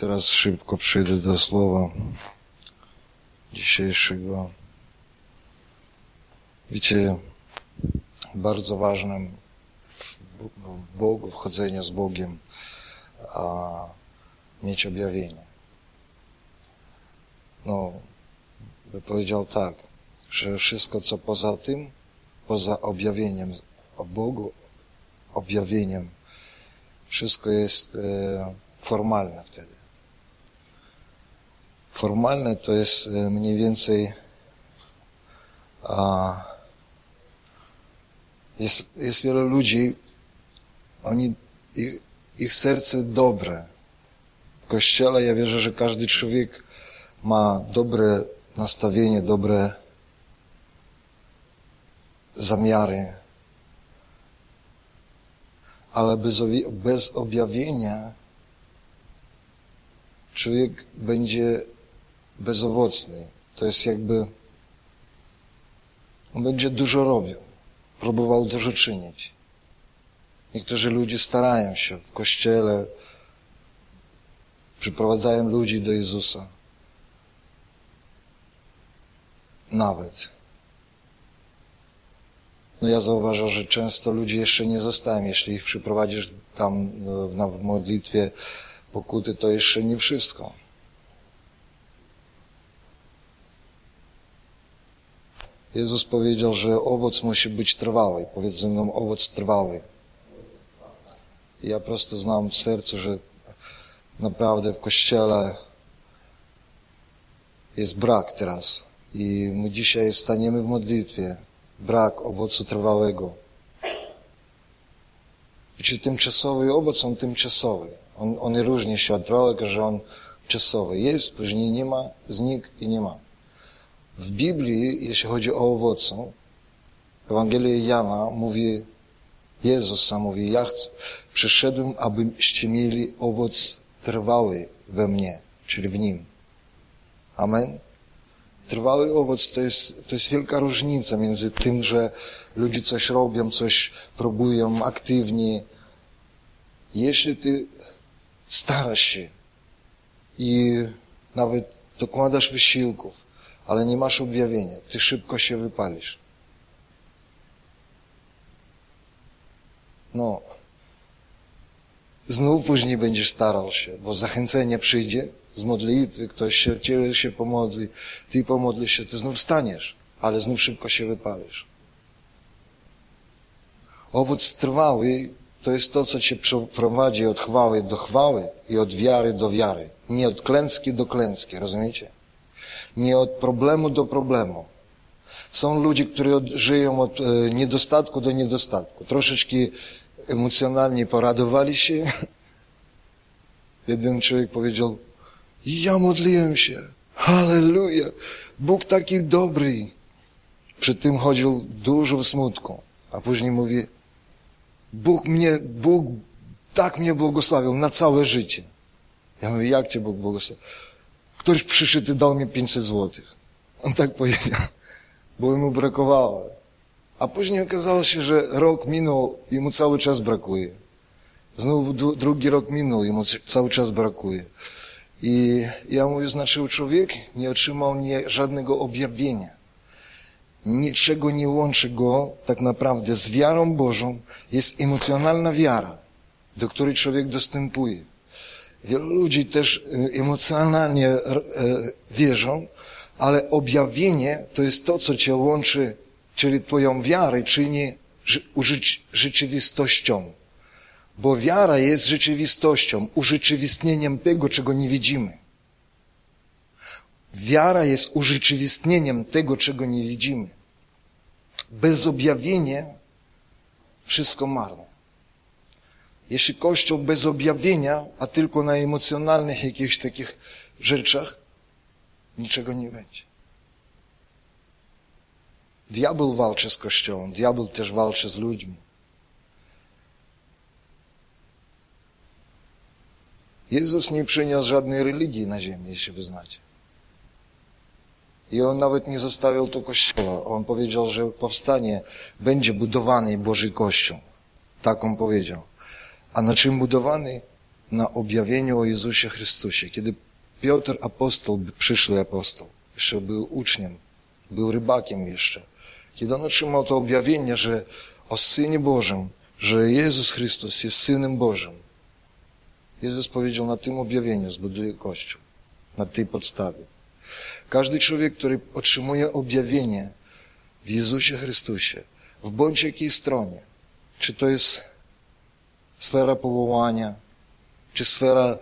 Teraz szybko przejdę do słowa dzisiejszego. Wiecie, bardzo ważnym w Bogu, wchodzenie z Bogiem, a mieć objawienie. No, by powiedział tak, że wszystko, co poza tym, poza objawieniem o Bogu, objawieniem, wszystko jest e, formalne wtedy. Formalne to jest e, mniej więcej a, jest, jest wiele ludzi, oni, ich, ich serce dobre. W Kościele ja wierzę, że każdy człowiek ma dobre nastawienie, dobre zamiary, ale bez, bez objawienia człowiek będzie bezowocny. To jest jakby, on będzie dużo robił, próbował dużo czynić. Niektórzy ludzie starają się w kościele, przyprowadzają ludzi do Jezusa. Nawet. No ja zauważam, że często ludzie jeszcze nie zostają. Jeśli ich przyprowadzisz tam no, na modlitwie pokuty, to jeszcze nie wszystko. Jezus powiedział, że owoc musi być trwały. Powiedz ze mną, owoc trwały. Ja prosto znam w sercu, że naprawdę w Kościele jest brak teraz. I my dzisiaj staniemy w modlitwie. Brak owocu trwałego. Czyli tymczasowy owoc, on tymczasowy. On, on różni się od trwałego, że on czasowy. Jest, później nie ma, znik i nie ma. W Biblii, jeśli chodzi o owoce, Ewangelia Jana mówi, Jezus sam mówi, ja chcę, przyszedłem, abyście mieli owoc trwały we mnie, czyli w Nim. Amen. Trwały owoc to jest, to jest wielka różnica między tym, że ludzie coś robią, coś próbują aktywnie. Jeśli ty starasz się i nawet dokładasz wysiłków, ale nie masz objawienia, ty szybko się wypalisz. No, znów później będziesz starał się, bo zachęcenie przyjdzie z modlitwy, ktoś się, ciebie się pomodli, ty pomodlisz się, ty znów staniesz, ale znów szybko się wypalisz. Owoc trwały to jest to, co cię prowadzi od chwały do chwały i od wiary do wiary. Nie od klęski do klęski, rozumiecie? Nie od problemu do problemu. Są ludzie, którzy żyją od e, niedostatku do niedostatku. Troszeczkę emocjonalnie poradowali się. Jeden człowiek powiedział, ja modliłem się. Halleluja. Bóg taki dobry. Przy tym chodził dużo w smutku. A później mówi, Bóg mnie, Bóg tak mnie błogosławił na całe życie. Ja mówię, jak cię Bóg błogosławił? Ktoś przyszedł i dał mi 500 złotych. On tak powiedział, bo mu brakowało. A później okazało się, że rok minął i mu cały czas brakuje. Znowu drugi rok minął i mu cały czas brakuje. I ja mówię, znaczy człowiek nie otrzymał nie, żadnego objawienia. Niczego nie łączy go tak naprawdę z wiarą Bożą. Jest emocjonalna wiara, do której człowiek dostępuje. Wielu ludzi też y, emocjonalnie e, wierzą, ale objawienie to jest to, co cię łączy, czyli twoją wiarę, czyni rzeczywistością. Bo wiara jest rzeczywistością, urzeczywistnieniem tego, czego nie widzimy. Wiara jest urzeczywistnieniem tego, czego nie widzimy. Bez objawienia wszystko marne. Jeśli Kościół bez objawienia, a tylko na emocjonalnych jakichś takich rzeczach, niczego nie będzie. Diabeł walczy z Kościołem, diabeł też walczy z ludźmi. Jezus nie przyniósł żadnej religii na ziemię, jeśli wy znacie. I on nawet nie zostawił tu kościoła. On powiedział, że powstanie, będzie budowany Boży Kościół. Tak on powiedział. A na czym budowany? na objawieniu o Jezusie Chrystusie. Kiedy Piotr, apostoł, przyszły apostoł, jeszcze był uczniem, był rybakiem jeszcze. Kiedy on otrzymał to objawienie, że o Synie Bożym, że Jezus Chrystus jest Synem Bożym, Jezus powiedział, na tym objawieniu zbuduje Kościół, na tej podstawie. Każdy człowiek, który otrzymuje objawienie w Jezusie Chrystusie, w bądź jakiej stronie, czy to jest sfera powołania, czy sfera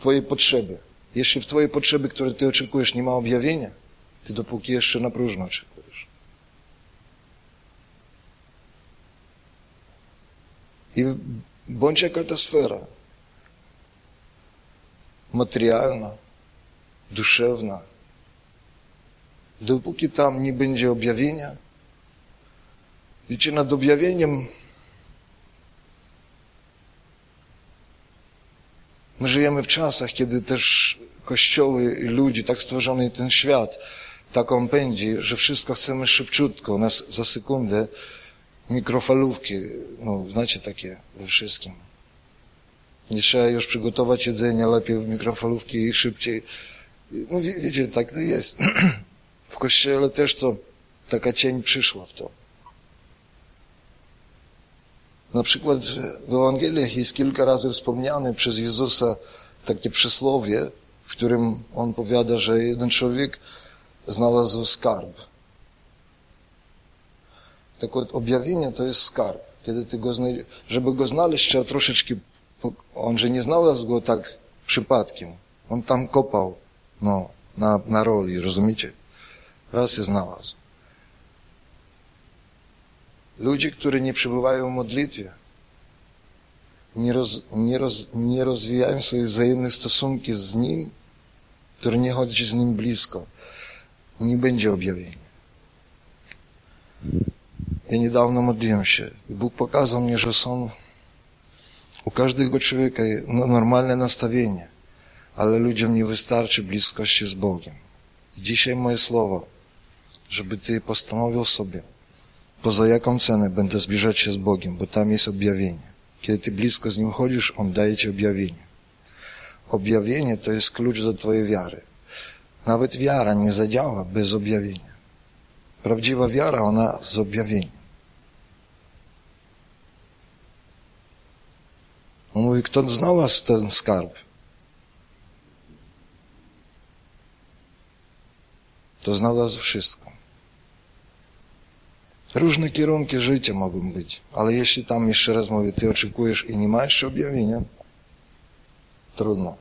Twojej potrzeby. Jeśli w Twojej potrzeby, które Ty oczekujesz, nie ma objawienia, Ty dopóki jeszcze na próżno oczekujesz. I bądź jaka ta sfera, materialna, duszewna, dopóki tam nie będzie objawienia, wiecie, nad objawieniem My żyjemy w czasach, kiedy też kościoły i ludzi, tak stworzony ten świat, tak on pędzi, że wszystko chcemy szybciutko, nas za sekundę, mikrofalówki, no znacie takie we wszystkim. Nie trzeba już przygotować jedzenie, lepiej w mikrofalówki i szybciej. No wie, wiecie, tak to jest. W kościele też to taka cień przyszła w to. Na przykład w Ewangeliach jest kilka razy wspomniane przez Jezusa takie przysłowie, w którym On powiada, że jeden człowiek znalazł skarb. Tak od objawienie to jest skarb. Kiedy ty go znajdziesz, żeby go znaleźć, trzeba troszeczkę, on że nie znalazł go tak przypadkiem. On tam kopał, no, na, na roli, rozumiecie? Raz je znalazł. Ludzie, którzy nie przebywają w modlitwie, nie, roz, nie, roz, nie rozwijają swoje wzajemne stosunki z Nim, który nie chodzi z Nim blisko, nie będzie objawienia. Ja niedawno modliłem się i Bóg pokazał mi, że są u każdego człowieka normalne nastawienie, ale ludziom nie wystarczy bliskości z Bogiem. Dzisiaj moje słowo, żeby Ty postanowił sobie, poza jaką cenę będę zbliżać się z Bogiem, bo tam jest objawienie. Kiedy Ty blisko z Nim chodzisz, On daje Ci objawienie. Objawienie to jest klucz do Twojej wiary. Nawet wiara nie zadziała bez objawienia. Prawdziwa wiara, ona z objawieniem. On mówi, kto znalazł ten skarb, to znalazł wszystko. Różne kierunki życia mogą być, ale jeśli tam, jeszcze raz mówię, ty oczekujesz i nie masz objawienia, trudno.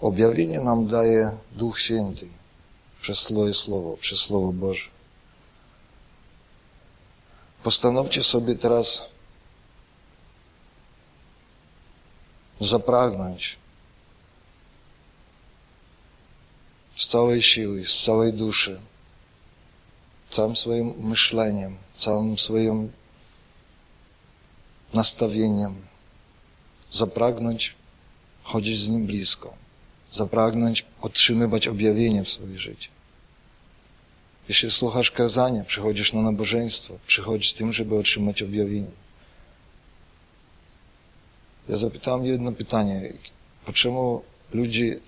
Objawienie nam daje Duch Święty przez swoje Słowo, przez Słowo Boże. Postanowcie sobie teraz zapragnąć z całej siły, z całej duszy całym swoim myśleniem, całym swoim nastawieniem, zapragnąć chodzić z Nim blisko, zapragnąć otrzymywać objawienie w swoje życie. Jeśli słuchasz kazania, przychodzisz na nabożeństwo, przychodzisz z tym, żeby otrzymać objawienie. Ja zapytałem jedno pytanie. Dlaczego ludzie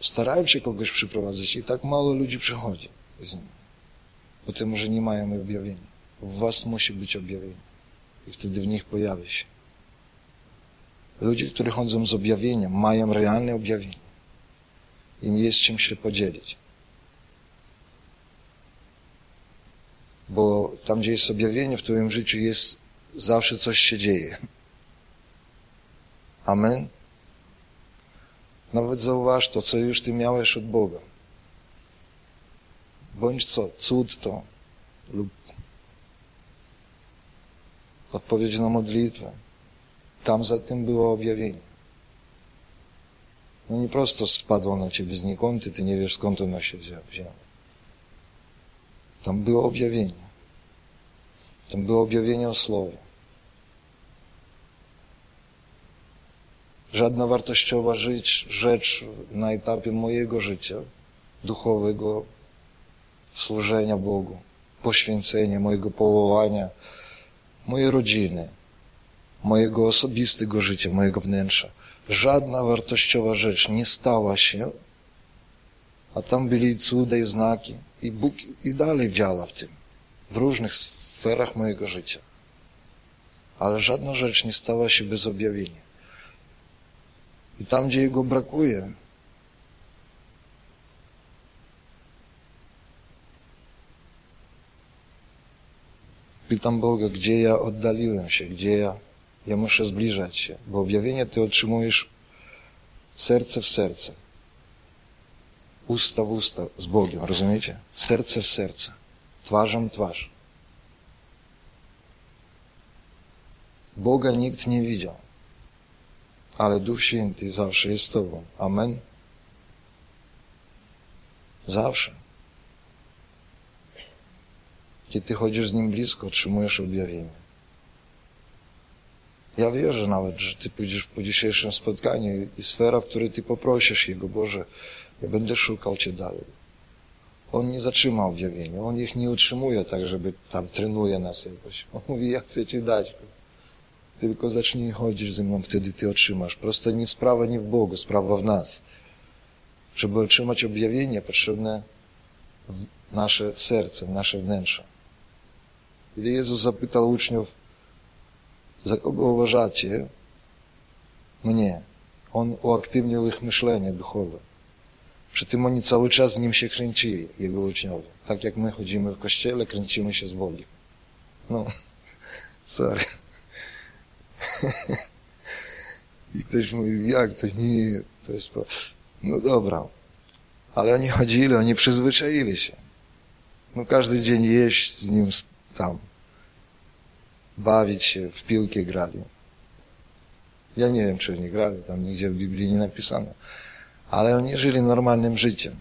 starają się kogoś przyprowadzić i tak mało ludzi przychodzi z nim? Bo te może nie mają objawienia. W was musi być objawienie. I wtedy w nich pojawi się. Ludzie, którzy chodzą z objawieniem, mają realne objawienie. Im jest czym się podzielić. Bo tam, gdzie jest objawienie w Twoim życiu, jest zawsze coś się dzieje. Amen. Nawet zauważ to, co już Ty miałeś od Boga bądź co, cud to lub odpowiedź na modlitwę. Tam za tym było objawienie. No nie prosto spadło na ciebie znikąd, ty nie wiesz skąd ono się wzięło. Tam było objawienie. Tam było objawienie o Słowie. Żadna wartościowa rzecz, rzecz na etapie mojego życia duchowego służenia Bogu, poświęcenia, mojego powołania mojej rodziny, mojego osobistego życia, mojego wnętrza. Żadna wartościowa rzecz nie stała się, a tam byli cuda i znaki. I Bóg i dalej działa w tym, w różnych sferach mojego życia. Ale żadna rzecz nie stała się bez objawienia. I tam, gdzie Jego brakuje, pytam Boga, gdzie ja oddaliłem się, gdzie ja, ja muszę zbliżać się, bo objawienie Ty otrzymujesz serce w serce, usta w usta z Bogiem, rozumiecie? Serce w serce, twarzą twarz. Boga nikt nie widział, ale Duch Święty zawsze jest z Tobą. Amen. Zawsze. Kiedy Ty chodzisz z Nim blisko, otrzymujesz objawienie. Ja wierzę nawet, że Ty pójdziesz po dzisiejszym spotkaniu i sfera, w której Ty poprosisz Jego, Boże, ja będę szukał Cię dalej. On nie zatrzyma objawienia, On ich nie utrzymuje tak, żeby tam trenuje nas jakoś. On mówi, ja chcę Ci dać. Tylko zacznij chodzić ze mną, wtedy Ty otrzymasz. Prosto nie sprawa nie w Bogu, sprawa w nas. Żeby otrzymać objawienie, potrzebne nasze serce, nasze wnętrze. Gdy Jezus zapytał uczniów, za kogo uważacie mnie, On uaktywnił ich myślenie duchowe. Przy tym oni cały czas z Nim się kręcili, Jego uczniowie. Tak jak my chodzimy w kościele, kręcimy się z Bogiem. No, sorry. I ktoś mówi, jak to nie, to jest... No dobra. Ale oni chodzili, oni przyzwyczaili się. No każdy dzień jeść z nim tam, bawić się, w piłkę grali. Ja nie wiem, czy oni grali, tam nigdzie w Biblii nie napisano. Ale oni żyli normalnym życiem.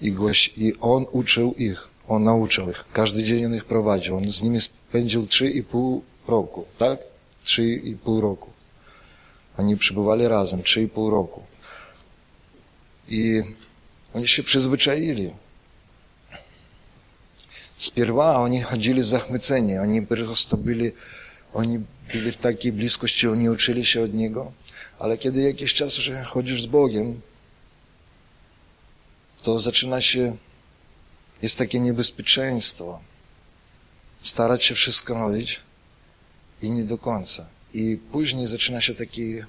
I, I on uczył ich, on nauczył ich. Każdy dzień on ich prowadził. On z nimi spędził trzy i pół roku, tak? Trzy i pół roku. Oni przybywali razem, trzy i pół roku. I oni się przyzwyczaili. Oni chodzili zachwyceni, oni po prostu byli, oni byli w takiej bliskości, oni uczyli się od Niego, ale kiedy jakiś czas że chodzisz z Bogiem, to zaczyna się, jest takie niebezpieczeństwo starać się wszystko robić i nie do końca. I później zaczyna się taki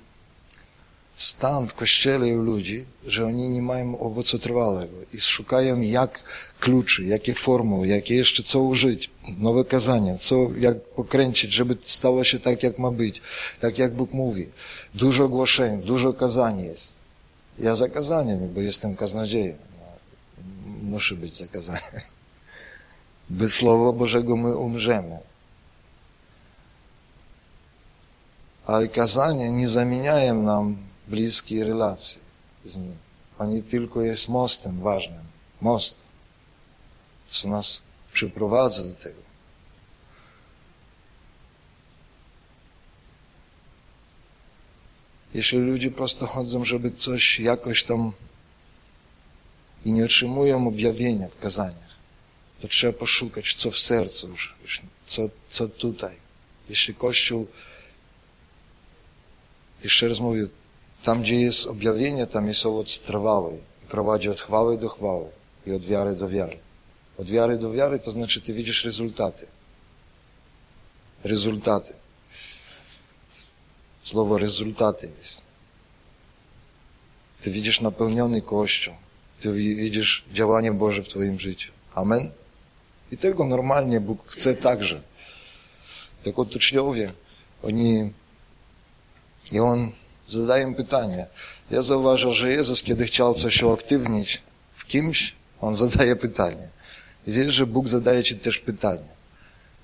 stan w kościele i u ludzi, że oni nie mają owocu trwałego i szukają jak kluczy, jakie formuły, jakie jeszcze co użyć, nowe kazania, co, jak pokręcić, żeby stało się tak, jak ma być, tak jak Bóg mówi. Dużo ogłoszeń, dużo kazań jest. Ja za kazaniami, bo jestem kaznodziejem. Muszę być za kazaniem. Bez Słowa Bożego my umrzemy. Ale kazania nie zamieniają nam bliskiej relacji z Nim. Oni tylko jest mostem ważnym. Most, co nas przyprowadza do tego. Jeśli ludzie prosto chodzą, żeby coś jakoś tam i nie otrzymują objawienia w kazaniach, to trzeba poszukać, co w sercu już, co, co tutaj. Jeśli Kościół, jeszcze raz mówię, tam, gdzie jest objawienie, tam jest owoc trwały. Prowadzi od chwały do chwały i od wiary do wiary. Od wiary do wiary to znaczy ty widzisz rezultaty. Rezultaty. Słowo rezultaty jest. Ty widzisz napełniony Kościół. Ty widzisz działanie Boże w Twoim życiu. Amen? I tego normalnie Bóg chce także. Tak od uczniowie, oni, i On zadaję pytanie. Ja zauważam, że Jezus, kiedy chciał coś uaktywnić w kimś, On zadaje pytanie. Wiesz, że Bóg zadaje Ci też pytanie.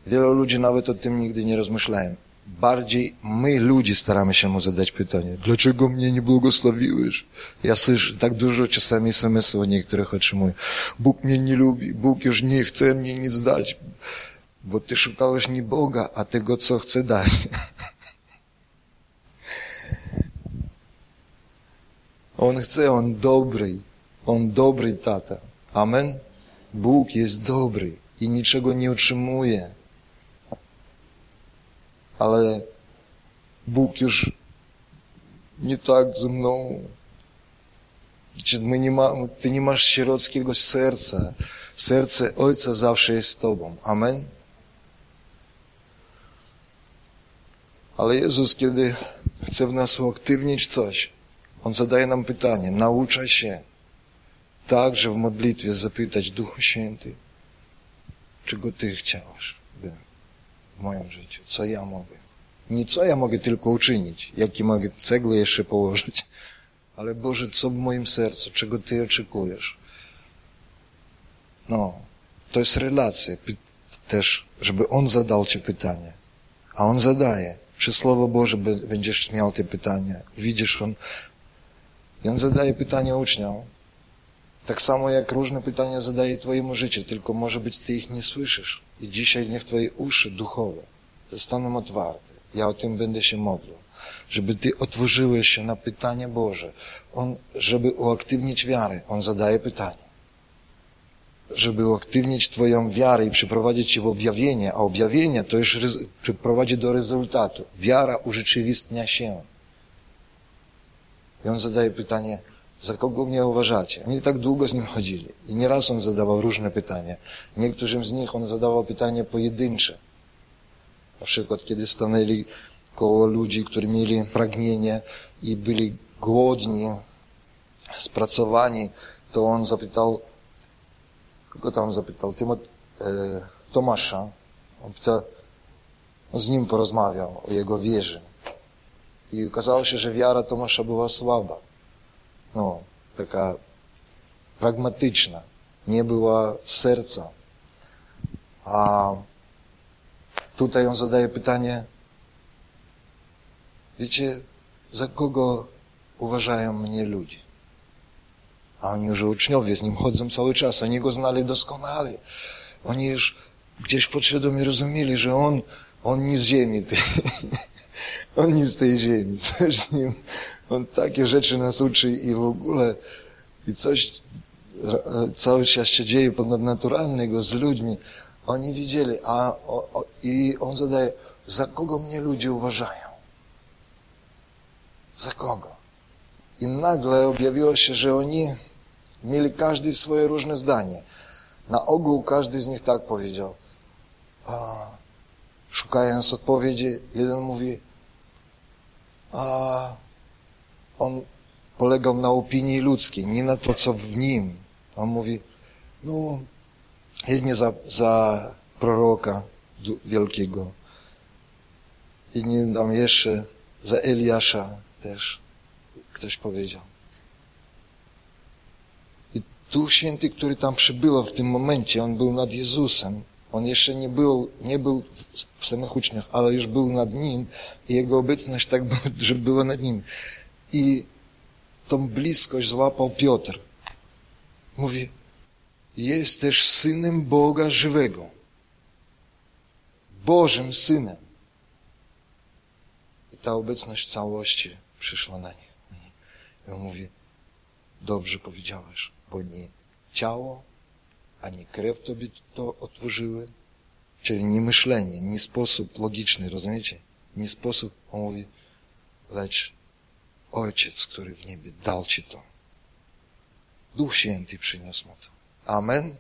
Wielu ludzi nawet o tym nigdy nie rozmyślają. Bardziej my, ludzie, staramy się Mu zadać pytanie. Dlaczego mnie nie błogosławiłeś? Ja słyszę tak dużo czasami SMS-ów niektórych otrzymuję. Bóg mnie nie lubi, Bóg już nie chce mnie nic dać. Bo Ty szukałeś nie Boga, a tego, co chce dać. On chce, On dobry. On dobry tata. Amen? Bóg jest dobry i niczego nie utrzymuje. ale Bóg już nie tak ze mną. My nie ma, ty nie masz sierockiego serca. Serce Ojca zawsze jest z Tobą. Amen. Ale Jezus, kiedy chce w nas uaktywnić coś, On zadaje nam pytanie, nauczaj się także w modlitwie zapytać Duchu Święty, czego Ty chciałeś w moim życiu, co ja mogę. Nie co ja mogę tylko uczynić, jakie mogę cegły jeszcze położyć, ale Boże, co w moim sercu, czego Ty oczekujesz. No, to jest relacja też, żeby On zadał Ci pytanie, a On zadaje. Przez Słowo Boże będziesz miał te pytania. Widzisz, On, i On zadaje pytania uczniom. Tak samo jak różne pytania zadaje Twojemu życiu, tylko może być Ty ich nie słyszysz. I dzisiaj niech Twoje uszy duchowe zostaną otwarte. Ja o tym będę się modlił. Żeby Ty otworzyłeś się na pytanie Boże. On, żeby uaktywnić wiarę, On zadaje pytanie. Żeby uaktywnić Twoją wiarę i przyprowadzić Cię w objawienie, a objawienie to już prowadzi do rezultatu. Wiara urzeczywistnia się. I On zadaje pytanie, za kogo mnie uważacie? Oni tak długo z nim chodzili. I nieraz on zadawał różne pytania. Niektórym z nich on zadawał pytania pojedyncze. Na przykład, kiedy stanęli koło ludzi, którzy mieli pragnienie i byli głodni, spracowani, to on zapytał, kogo tam zapytał? Tymot, e, Tomasza. On, pyta, on z nim porozmawiał o jego wierze. I okazało się, że wiara Tomasza była słaba no, taka pragmatyczna, nie była serca. A tutaj on zadaje pytanie, wiecie, za kogo uważają mnie ludzie? A oni już uczniowie z nim chodzą cały czas, oni go znali doskonale. Oni już gdzieś podświadomie rozumieli, że on, on nie z ziemi, ty. on nie z tej ziemi, coś z nim on takie rzeczy nas uczy i w ogóle i coś cały czas się dzieje ponadnaturalnego z ludźmi. Oni widzieli, a o, o, i on zadaje, za kogo mnie ludzie uważają? Za kogo? I nagle objawiło się, że oni mieli każdy swoje różne zdanie. Na ogół każdy z nich tak powiedział. A, szukając odpowiedzi, jeden mówi, a on polegał na opinii ludzkiej, nie na to, co w nim. On mówi, no, jednie za, za proroka wielkiego, inni tam jeszcze za Eliasza też ktoś powiedział. I Duch Święty, który tam przybył w tym momencie, on był nad Jezusem. On jeszcze nie był, nie był w samych uczniach, ale już był nad Nim i Jego obecność tak, że była nad Nim. I tą bliskość złapał Piotr. Mówi, jesteś synem Boga żywego. Bożym synem. I ta obecność całości przyszła na nie. I on mówi, dobrze powiedziałeś, bo nie ciało, ani krew tobie to otworzyły, czyli nie myślenie, nie sposób logiczny, rozumiecie? Nie sposób, on mówi, lecz Ojciec, który w niebie dał Ci to. Duch Święty przyniósł mu to. Amen.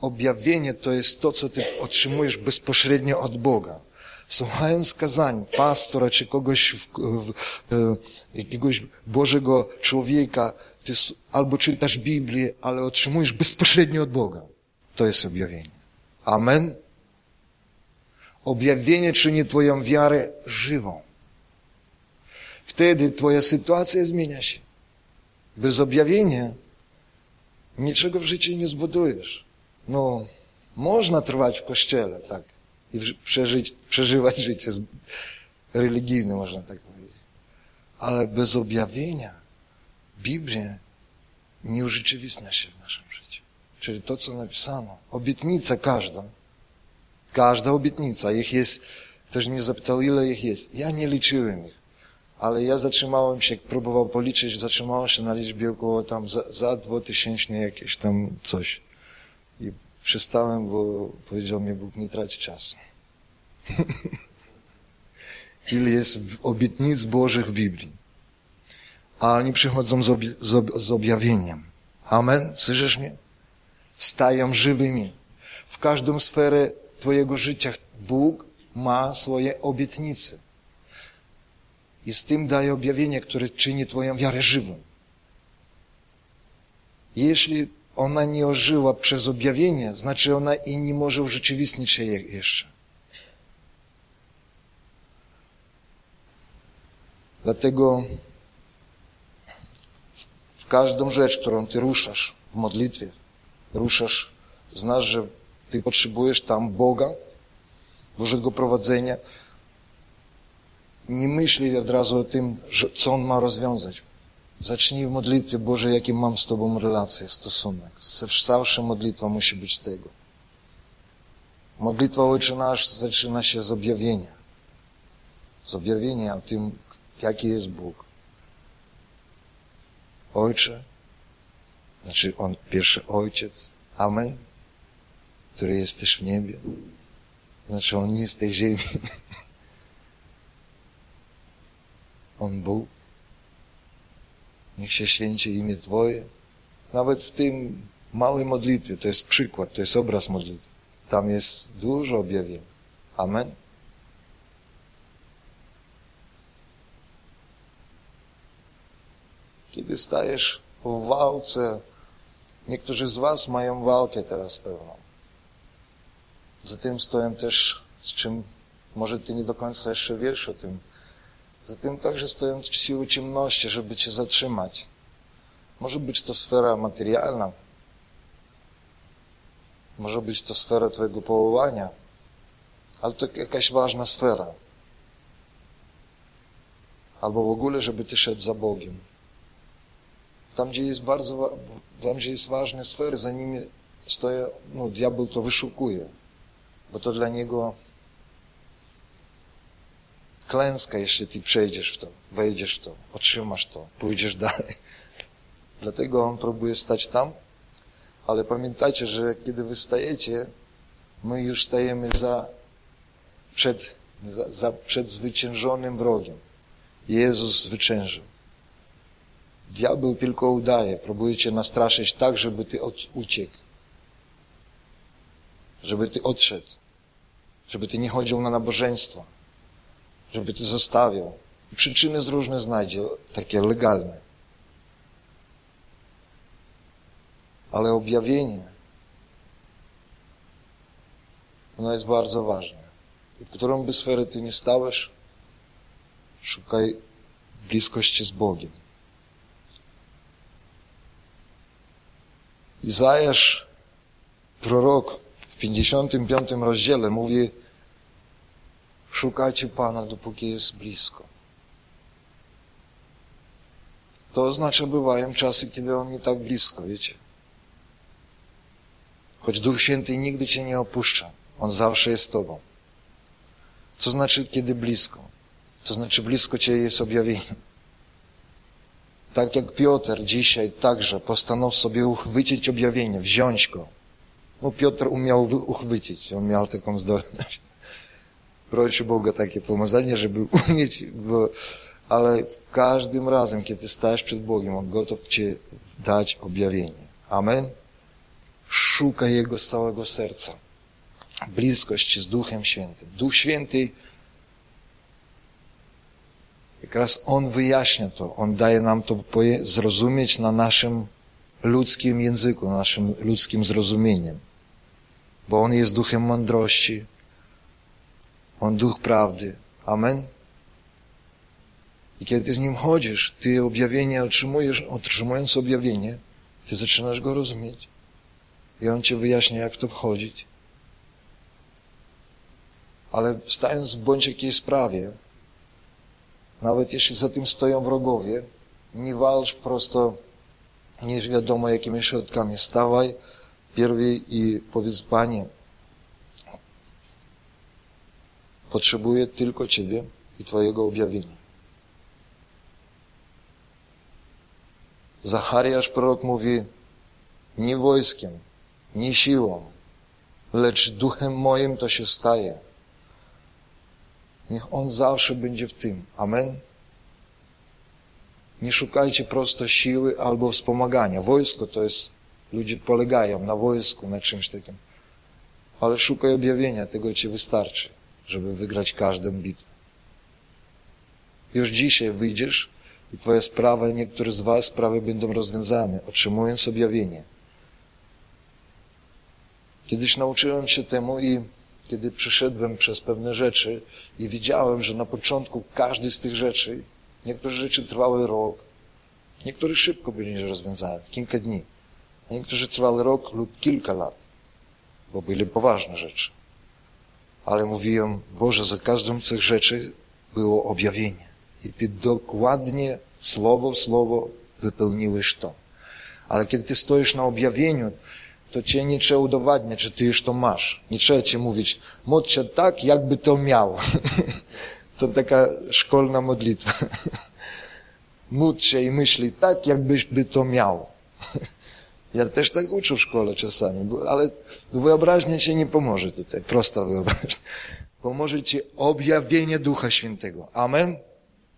Objawienie to jest to, co Ty otrzymujesz bezpośrednio od Boga. Słuchając kazań pastora czy kogoś, w, w, w, jakiegoś Bożego człowieka, Ty albo czytasz Biblię, ale otrzymujesz bezpośrednio od Boga. To jest objawienie. Amen. Objawienie czyni Twoją wiarę żywą. Wtedy Twoja sytuacja zmienia się. Bez objawienia niczego w życiu nie zbudujesz. No, można trwać w kościele, tak, i przeżyć, przeżywać życie religijne, można tak powiedzieć. Ale bez objawienia Biblia nie urzeczywistnia się w naszym życiu. Czyli to, co napisano. Obietnica każda. Każda obietnica. Ich jest, ktoś mnie zapytał, ile ich jest. Ja nie liczyłem ich ale ja zatrzymałem się, próbował policzyć, zatrzymałem się na liczbie około tam za, za dwutysięczne jakieś tam coś. I przestałem, bo powiedział mi Bóg, nie traci czasu. ile jest obietnic Bożych w Biblii. A oni przychodzą z, z, ob, z objawieniem. Amen? Słyszysz mnie? Stają żywymi. W każdą sferę Twojego życia Bóg ma swoje obietnice. I z tym daje objawienie, które czyni Twoją wiarę żywą. Jeśli ona nie ożyła przez objawienie, znaczy ona i nie może urzeczywistnić się jeszcze. Dlatego każdą rzecz, którą Ty ruszasz w modlitwie, ruszasz, znasz, że Ty potrzebujesz tam Boga, Bożego prowadzenia, nie myśli od razu o tym, że, co On ma rozwiązać. Zacznij w modlitwie, Boże, jakie mam z Tobą relacje, stosunek. Zawsze modlitwa musi być tego. Modlitwa Ojcze Nasz zaczyna się z objawienia. Z objawienia o tym, jaki jest Bóg. Ojcze, znaczy On pierwszy Ojciec, Amen, który jesteś w niebie. Znaczy On nie z tej ziemi. On Bóg. Niech się święci imię Twoje. Nawet w tym małej modlitwie, to jest przykład, to jest obraz modlitwy. Tam jest dużo objawień. Amen. Kiedy stajesz w walce, niektórzy z Was mają walkę teraz pewną. Za tym stoją też, z czym może Ty nie do końca jeszcze wiesz o tym, za tym także stoją siły ciemności, żeby Cię zatrzymać. Może być to sfera materialna, może być to sfera Twojego powołania, ale to jakaś ważna sfera. Albo w ogóle, żeby Ty szedł za Bogiem. Tam, gdzie jest bardzo, tam, gdzie jest ważne sfery, za nimi stoję, no, diabeł to wyszukuje, bo to dla niego klęska, jeśli ty przejdziesz w to, wejdziesz w to, otrzymasz to, pójdziesz dalej. Dlatego on próbuje stać tam, ale pamiętajcie, że kiedy wy stajecie, my już stajemy za, przed, za, za przed zwyciężonym wrogiem. Jezus zwyciężył. Diabeł tylko udaje, próbuje cię nastraszyć tak, żeby ty uciekł. Żeby ty odszedł. Żeby ty nie chodził na nabożeństwa żeby ty zostawiał. Przyczyny z różne znajdzie, takie legalne. Ale objawienie, ono jest bardzo ważne. W którą by sferę ty nie stałeś, szukaj bliskości z Bogiem. Izajasz, prorok w 55 rozdziale mówi, Szukajcie Pana, dopóki jest blisko. To oznacza, bywają czasy, kiedy On nie tak blisko, wiecie. Choć Duch Święty nigdy Cię nie opuszcza. On zawsze jest Tobą. Co znaczy, kiedy blisko? To znaczy, blisko Cię jest objawienie. Tak jak Piotr dzisiaj także postanowił sobie uchwycić objawienie, wziąć go. No Piotr umiał uchwycić, on miał taką zdolność prosił Boga takie pomazanie, żeby umieć, bo, ale każdym razem, kiedy stajesz przed Bogiem, On gotów Ci dać objawienie. Amen. Szukaj Jego z całego serca. Bliskość z Duchem Świętym. Duch Święty Teraz On wyjaśnia to, On daje nam to zrozumieć na naszym ludzkim języku, naszym ludzkim zrozumieniem. Bo On jest duchem mądrości, on duch prawdy. Amen. I kiedy ty z nim chodzisz, ty objawienie otrzymujesz, otrzymując objawienie, ty zaczynasz go rozumieć. I on ci wyjaśnia, jak to wchodzić. Ale stając w bądź jakiej sprawie, nawet jeśli za tym stoją wrogowie, nie walcz prosto nie wiadomo jakimi środkami. Stawaj pierwej i powiedz, Panie, Potrzebuję tylko Ciebie i Twojego objawienia. Zachariasz prorok mówi, nie wojskiem, nie siłą, lecz duchem moim to się staje. Niech On zawsze będzie w tym. Amen. Nie szukajcie prosto siły albo wspomagania. Wojsko to jest, ludzie polegają na wojsku, na czymś takim. Ale szukaj objawienia, tego Ci wystarczy, żeby wygrać każdą bitwę. Już dzisiaj wyjdziesz i Twoja sprawa, niektóre z Was sprawy będą rozwiązane, otrzymując objawienie. Kiedyś nauczyłem się temu i kiedy przyszedłem przez pewne rzeczy i widziałem, że na początku każdy z tych rzeczy, niektóre rzeczy trwały rok, niektóre szybko byli rozwiązane, w kilka dni, a niektórzy trwały rok lub kilka lat, bo byli poważne rzeczy. Ale mówiłem, Boże, za każdą z tych rzeczy było objawienie. I Ty dokładnie, słowo w słowo wypełniłeś to. Ale kiedy Ty stoisz na objawieniu, to Cię nie trzeba udowadniać, że Ty już to masz. Nie trzeba Ci mówić, módl się tak, jakby to miał. to taka szkolna modlitwa. Módl się i myśli tak, jakbyś by to miał. ja też tak uczę w szkole czasami, ale wyobraźnia Ci nie pomoże tutaj, prosta wyobraźnia. Pomoże Ci objawienie Ducha Świętego. Amen?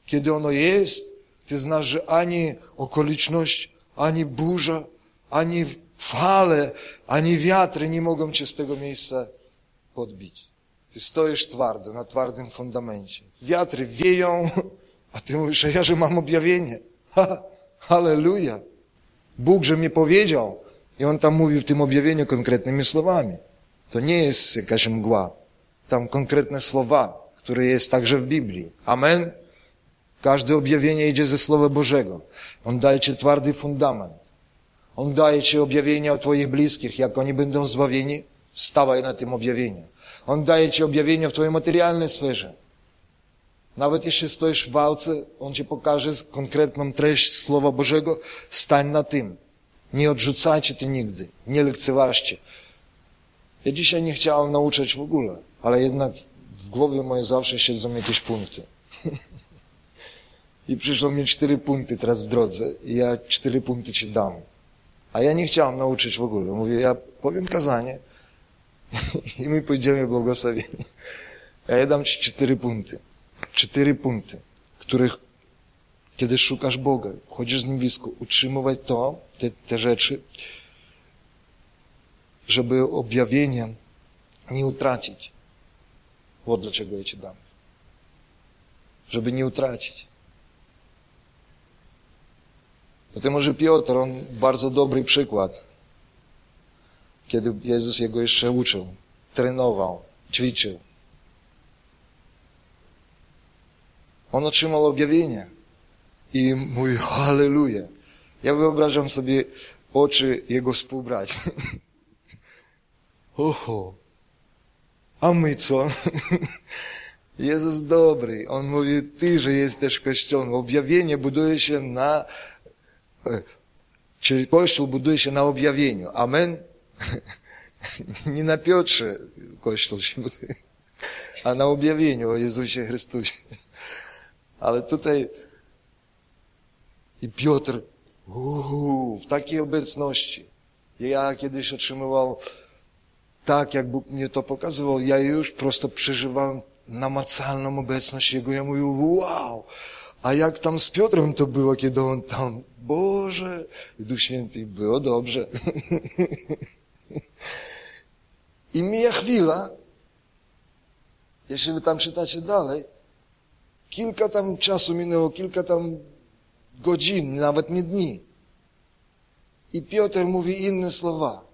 Kiedy ono jest, Ty znasz, że ani okoliczność, ani burza, ani fale, ani wiatry nie mogą cię z tego miejsca podbić. Ty stoisz twardo, na twardym fundamencie. Wiatry wieją, a ty mówisz, a ja, że mam objawienie. Ha, halleluja. Bóg, że mnie powiedział. I On tam mówi w tym objawieniu konkretnymi słowami. To nie jest jakaś mgła. Tam konkretne słowa, które jest także w Biblii. Amen. Każde objawienie idzie ze Słowa Bożego. On daje ci twardy fundament. On daje Ci objawienie o Twoich bliskich, jak oni będą zbawieni, stawaj na tym objawieniu. On daje Ci objawienie w Twojej materialnej sferze. Nawet jeśli stoisz w walce, On Ci pokaże konkretną treść Słowa Bożego, stań na tym. Nie odrzucajcie to nigdy, nie lekceważcie. Ja dzisiaj nie chciałem nauczać w ogóle, ale jednak w głowie mojej zawsze siedzą jakieś punkty. I przyszło mi cztery punkty teraz w drodze i ja cztery punkty Ci dam. A ja nie chciałem nauczyć w ogóle. Mówię, ja powiem kazanie i my pójdziemy błogosławieni. A ja dam Ci cztery punkty. Cztery punkty, których kiedy szukasz Boga, chodzisz z Nim blisko, utrzymywać to, te, te rzeczy, żeby objawienie nie utracić. Вот dlaczego ja Ci dam. Żeby nie utracić. Dlatego że Piotr, on bardzo dobry przykład, kiedy Jezus jego jeszcze uczył, trenował, ćwiczył. On otrzymał objawienie i mówi, halleluja. Ja wyobrażam sobie oczy jego współbraci. Oho, a my co? Jezus dobry. On mówi, ty, że jesteś kościołem. Objawienie buduje się na Czyli Kościół buduje się na objawieniu. Amen? Nie na Piotrze Kościół się buduje, a na objawieniu o Jezusie Chrystusie. Ale tutaj i Piotr uu, w takiej obecności. Ja kiedyś otrzymywał tak, jak Bóg mnie to pokazywał, ja już prosto przeżywałem namacalną obecność Jego. Ja mówię, wow! A jak tam z Piotrem to było, kiedy on tam Boże, Duch Święty, było dobrze. I mija chwila, jeśli wy tam czytacie dalej, kilka tam czasu minęło, kilka tam godzin, nawet nie dni. I Piotr mówi inne słowa.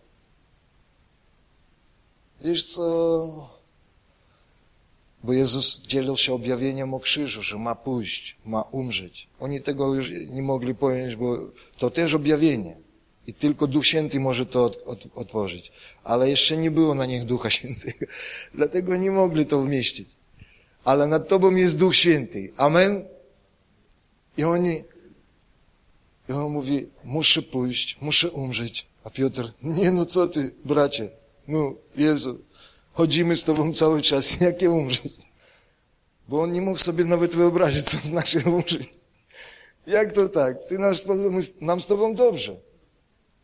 Wiesz co, bo Jezus dzielił się objawieniem o krzyżu, że ma pójść, ma umrzeć. Oni tego już nie mogli pojąć, bo to też objawienie. I tylko Duch Święty może to otworzyć. Ale jeszcze nie było na nich Ducha Świętego. Dlatego nie mogli to wmieścić. Ale nad Tobą jest Duch Święty. Amen? I oni, i on mówi, muszę pójść, muszę umrzeć. A Piotr, nie no co ty, bracie, no Jezu, chodzimy z Tobą cały czas, jakie umrzeć? Bo on nie mógł sobie nawet wyobrazić, co znaczy umrzeć. Jak to tak? Ty nas, nam z Tobą dobrze.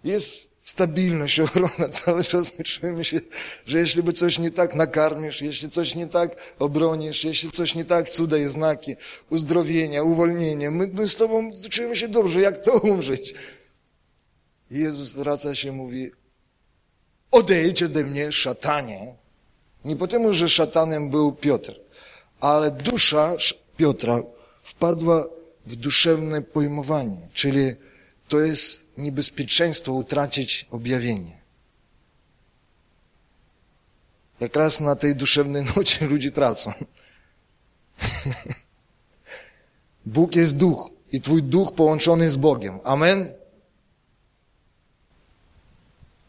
Jest stabilność, ochrona. Cały czas my czujemy się, że jeśli by coś nie tak nakarmisz, jeśli coś nie tak obronisz, jeśli coś nie tak, cuda i znaki, uzdrowienia, uwolnienia, my, my z Tobą czujemy się dobrze, jak to umrzeć? Jezus wraca się mówi, odejdź ode mnie, szatanie. Nie temu, że szatanem był Piotr, ale dusza Piotra wpadła w duszewne pojmowanie, czyli to jest niebezpieczeństwo utracić objawienie. Jak raz na tej duszewnej nocie ludzie tracą. Bóg jest duch i twój duch połączony z Bogiem. Amen?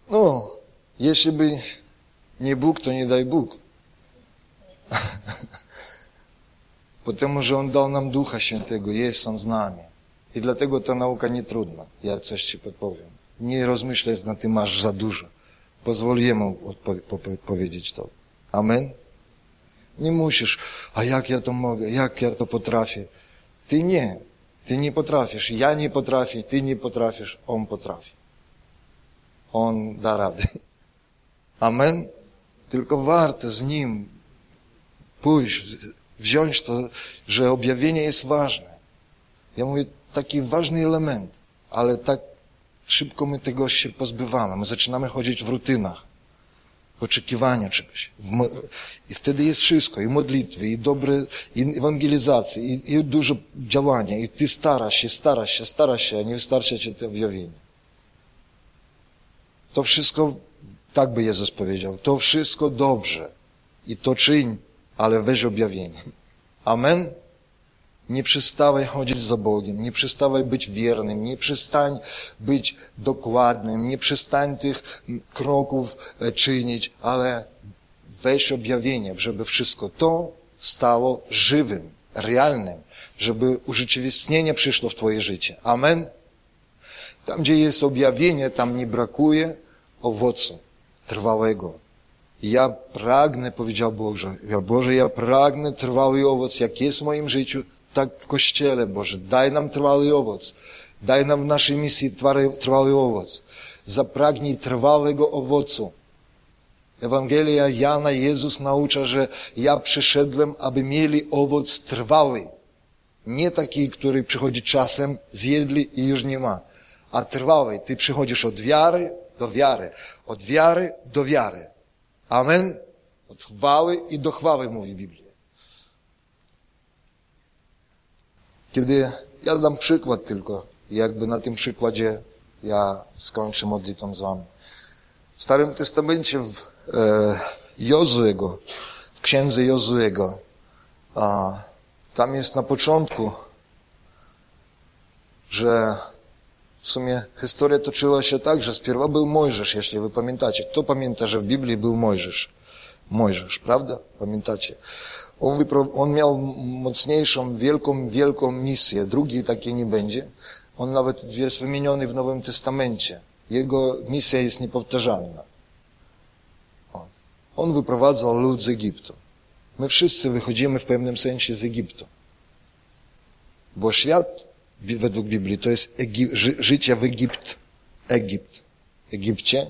No, jeśli by nie Bóg, to nie daj Bóg. Потому że On dał nam Ducha Świętego, jest On z nami. I dlatego ta nauka nie trudna, ja coś Ci podpowiem. Nie rozmyślaj na tym masz za dużo. Pozwól Jemu powiedzieć to. Amen? Nie musisz, a jak ja to mogę, jak ja to potrafię. Ty nie, ty nie potrafisz, ja nie potrafię, ty nie potrafisz, On potrafi. On da radę. Amen? Tylko warto z Nim pójść, wziąć to, że objawienie jest ważne. Ja mówię, taki ważny element, ale tak szybko my tego się pozbywamy. My zaczynamy chodzić w rutynach, oczekiwania czegoś. I wtedy jest wszystko, i modlitwy, i dobre, i ewangelizacja, i, i dużo działania, i ty starasz się, starasz się, starasz się, a nie wystarcza ci to objawienie. To wszystko, tak by Jezus powiedział, to wszystko dobrze i to czyń, ale weź objawienie. Amen? Nie przestawaj chodzić za Bogiem, nie przestawaj być wiernym, nie przestań być dokładnym, nie przestań tych kroków e, czynić, ale weź objawienie, żeby wszystko to stało żywym, realnym, żeby urzeczywistnienie przyszło w Twoje życie. Amen? Tam, gdzie jest objawienie, tam nie brakuje owocu trwałego. Ja pragnę, powiedział Boże, Boże, ja pragnę trwały owoc, jak jest w moim życiu, tak w Kościele, Boże. Daj nam trwały owoc. Daj nam w naszej misji trwały owoc. Zapragnij trwałego owocu. Ewangelia Jana, Jezus naucza, że ja przyszedłem, aby mieli owoc trwały. Nie taki, który przychodzi czasem, zjedli i już nie ma, a trwały. Ty przychodzisz od wiary do wiary, od wiary do wiary. Amen? Od chwały i do chwały, mówi Biblia. Kiedy ja dam przykład tylko, jakby na tym przykładzie ja skończę modlitwą z wami. W Starym Testamencie w e, Jozuego, w księdze Jozuego, a, tam jest na początku, że w sumie historia toczyła się tak, że spierwa był Mojżesz, jeśli wy pamiętacie. Kto pamięta, że w Biblii był Mojżesz? Mojżesz, prawda? Pamiętacie? On, on miał mocniejszą, wielką, wielką misję. Drugi takiej nie będzie. On nawet jest wymieniony w Nowym Testamencie. Jego misja jest niepowtarzalna. On wyprowadzał lud z Egiptu. My wszyscy wychodzimy w pewnym sensie z Egiptu. Bo świat, według Biblii, to jest Egip, ży, życie w Egipt. Egipt. Egipcie?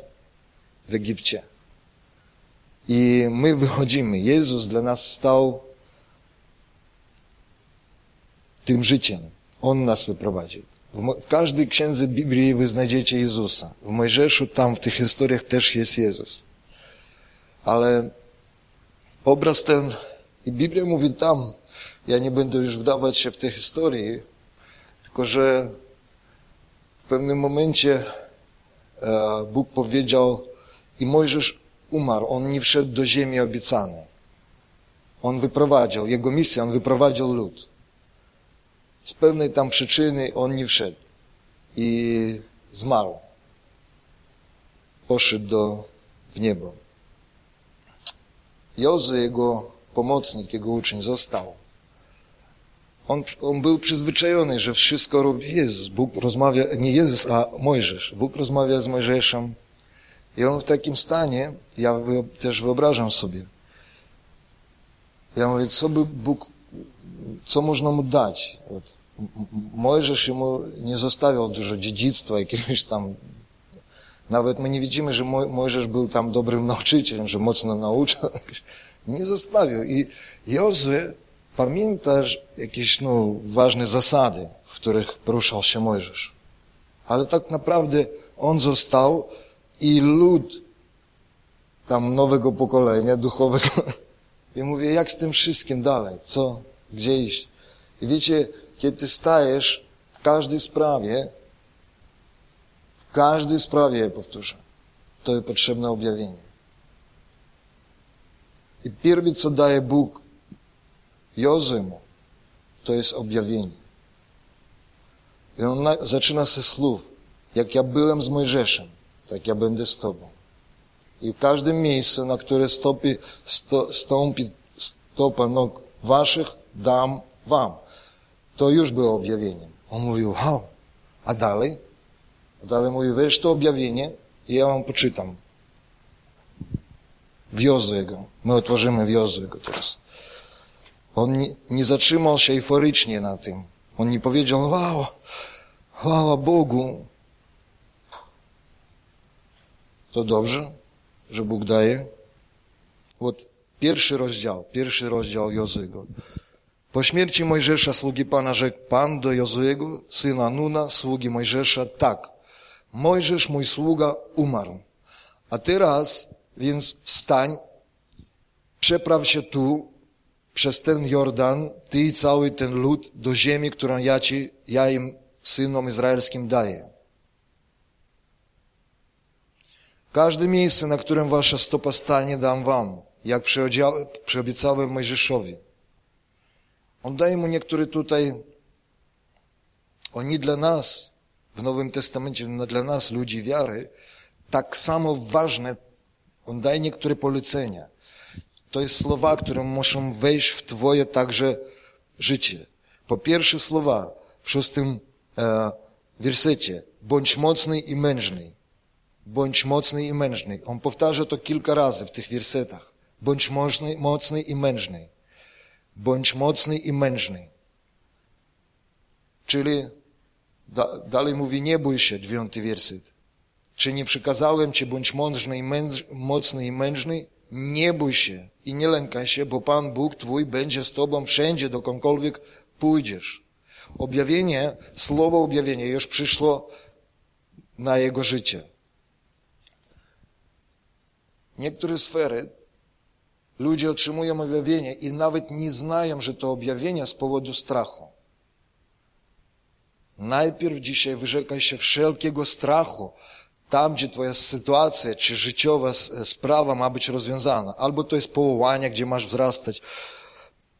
W Egipcie. I my wychodzimy. Jezus dla nas stał tym życiem. On nas wyprowadził. W każdej księdze Biblii wy znajdziecie Jezusa. W Mojżeszu, tam w tych historiach też jest Jezus. Ale obraz ten, i Biblia mówi tam, ja nie będę już wdawać się w te historie, tylko że w pewnym momencie e, Bóg powiedział i Mojżesz umarł, on nie wszedł do ziemi obiecanej. On wyprowadził, jego misja, on wyprowadził lud. Z pewnej tam przyczyny on nie wszedł i zmarł. Poszedł do, w niebo. Jozy, jego pomocnik, jego uczeń, został. On, on był przyzwyczajony, że wszystko robi Jezus. Bóg rozmawia, nie Jezus, a Mojżesz. Bóg rozmawia z Mojżeszem i on w takim stanie, ja też wyobrażam sobie, ja mówię, co by Bóg, co można mu dać? Mojżesz mu nie zostawiał dużo dziedzictwa, jakiegoś tam Nawet my nie widzimy, że Mo- Mojżesz był tam dobrym nauczycielem, że mocno nauczał. Nie zostawił. I Jozue pamiętasz jakieś no, ważne zasady, w których poruszał się Mojżesz. Ale tak naprawdę on został i lud tam nowego pokolenia duchowego. I mówię, jak z tym wszystkim dalej? Co? Gdzie iść? I wiecie, kiedy stajesz w każdej sprawie, w każdej sprawie, powtórzę, to jest potrzebne objawienie. I pierwsze, co daje Bóg Jozemu, to jest objawienie. I on na, zaczyna ze słów, jak ja byłem z Mojżeszem, tak ja będę z Tobą. I w każdym miejscu, na które stopy, sto, stąpi stopa nóg waszych, dam wam. To już było objawieniem. On mówił, wow, a dalej? A dalej mówił, wiesz to objawienie? I ja wam poczytam. Wiozę jego. My otworzymy wiozę jego teraz. On nie, nie zatrzymał się euforycznie na tym. On nie powiedział, wow, chwała Bogu. To dobrze, że Bóg daje. Вот pierwszy rozdział, pierwszy rozdział Jozego. Po śmierci Mojżesza, sługi Pana, rzekł Pan do Jozuego, syna Nuna, sługi Mojżesza, tak. Mojżesz, mój sługa, umarł. A teraz, więc wstań, przepraw się tu, przez ten Jordan, ty i cały ten lud, do ziemi, którą ja ci, ja im, synom izraelskim daję. Każde miejsce, na którym wasza stopa stanie, dam wam, jak przyobiecałem Mojżeszowi. On daje mu niektóre tutaj, oni dla nas, w Nowym Testamencie, dla nas, ludzi wiary, tak samo ważne, on daje niektóre polecenia. To jest słowa, które muszą wejść w Twoje także życie. Po pierwsze słowa w szóstym e, wersecie. Bądź mocny i mężny. Bądź mocny i mężny. On powtarza to kilka razy w tych wersetach. Bądź mocny, mocny i mężny. Bądź mocny i mężny. Czyli da, dalej mówi, nie bój się, dziewiąty werset. Czy nie przykazałem ci, bądź mądrzny i męż, mocny i mężny? Nie bój się i nie lękaj się, bo Pan Bóg Twój będzie z Tobą wszędzie, dokądkolwiek pójdziesz. Objawienie, słowo objawienie już przyszło na jego życie. Niektóre sfery ludzie otrzymują objawienie i nawet nie znają, że to objawienie z powodu strachu. Najpierw dzisiaj wyrzekaj się wszelkiego strachu, tam, gdzie twoja sytuacja czy życiowa sprawa ma być rozwiązana. Albo to jest powołanie, gdzie masz wzrastać.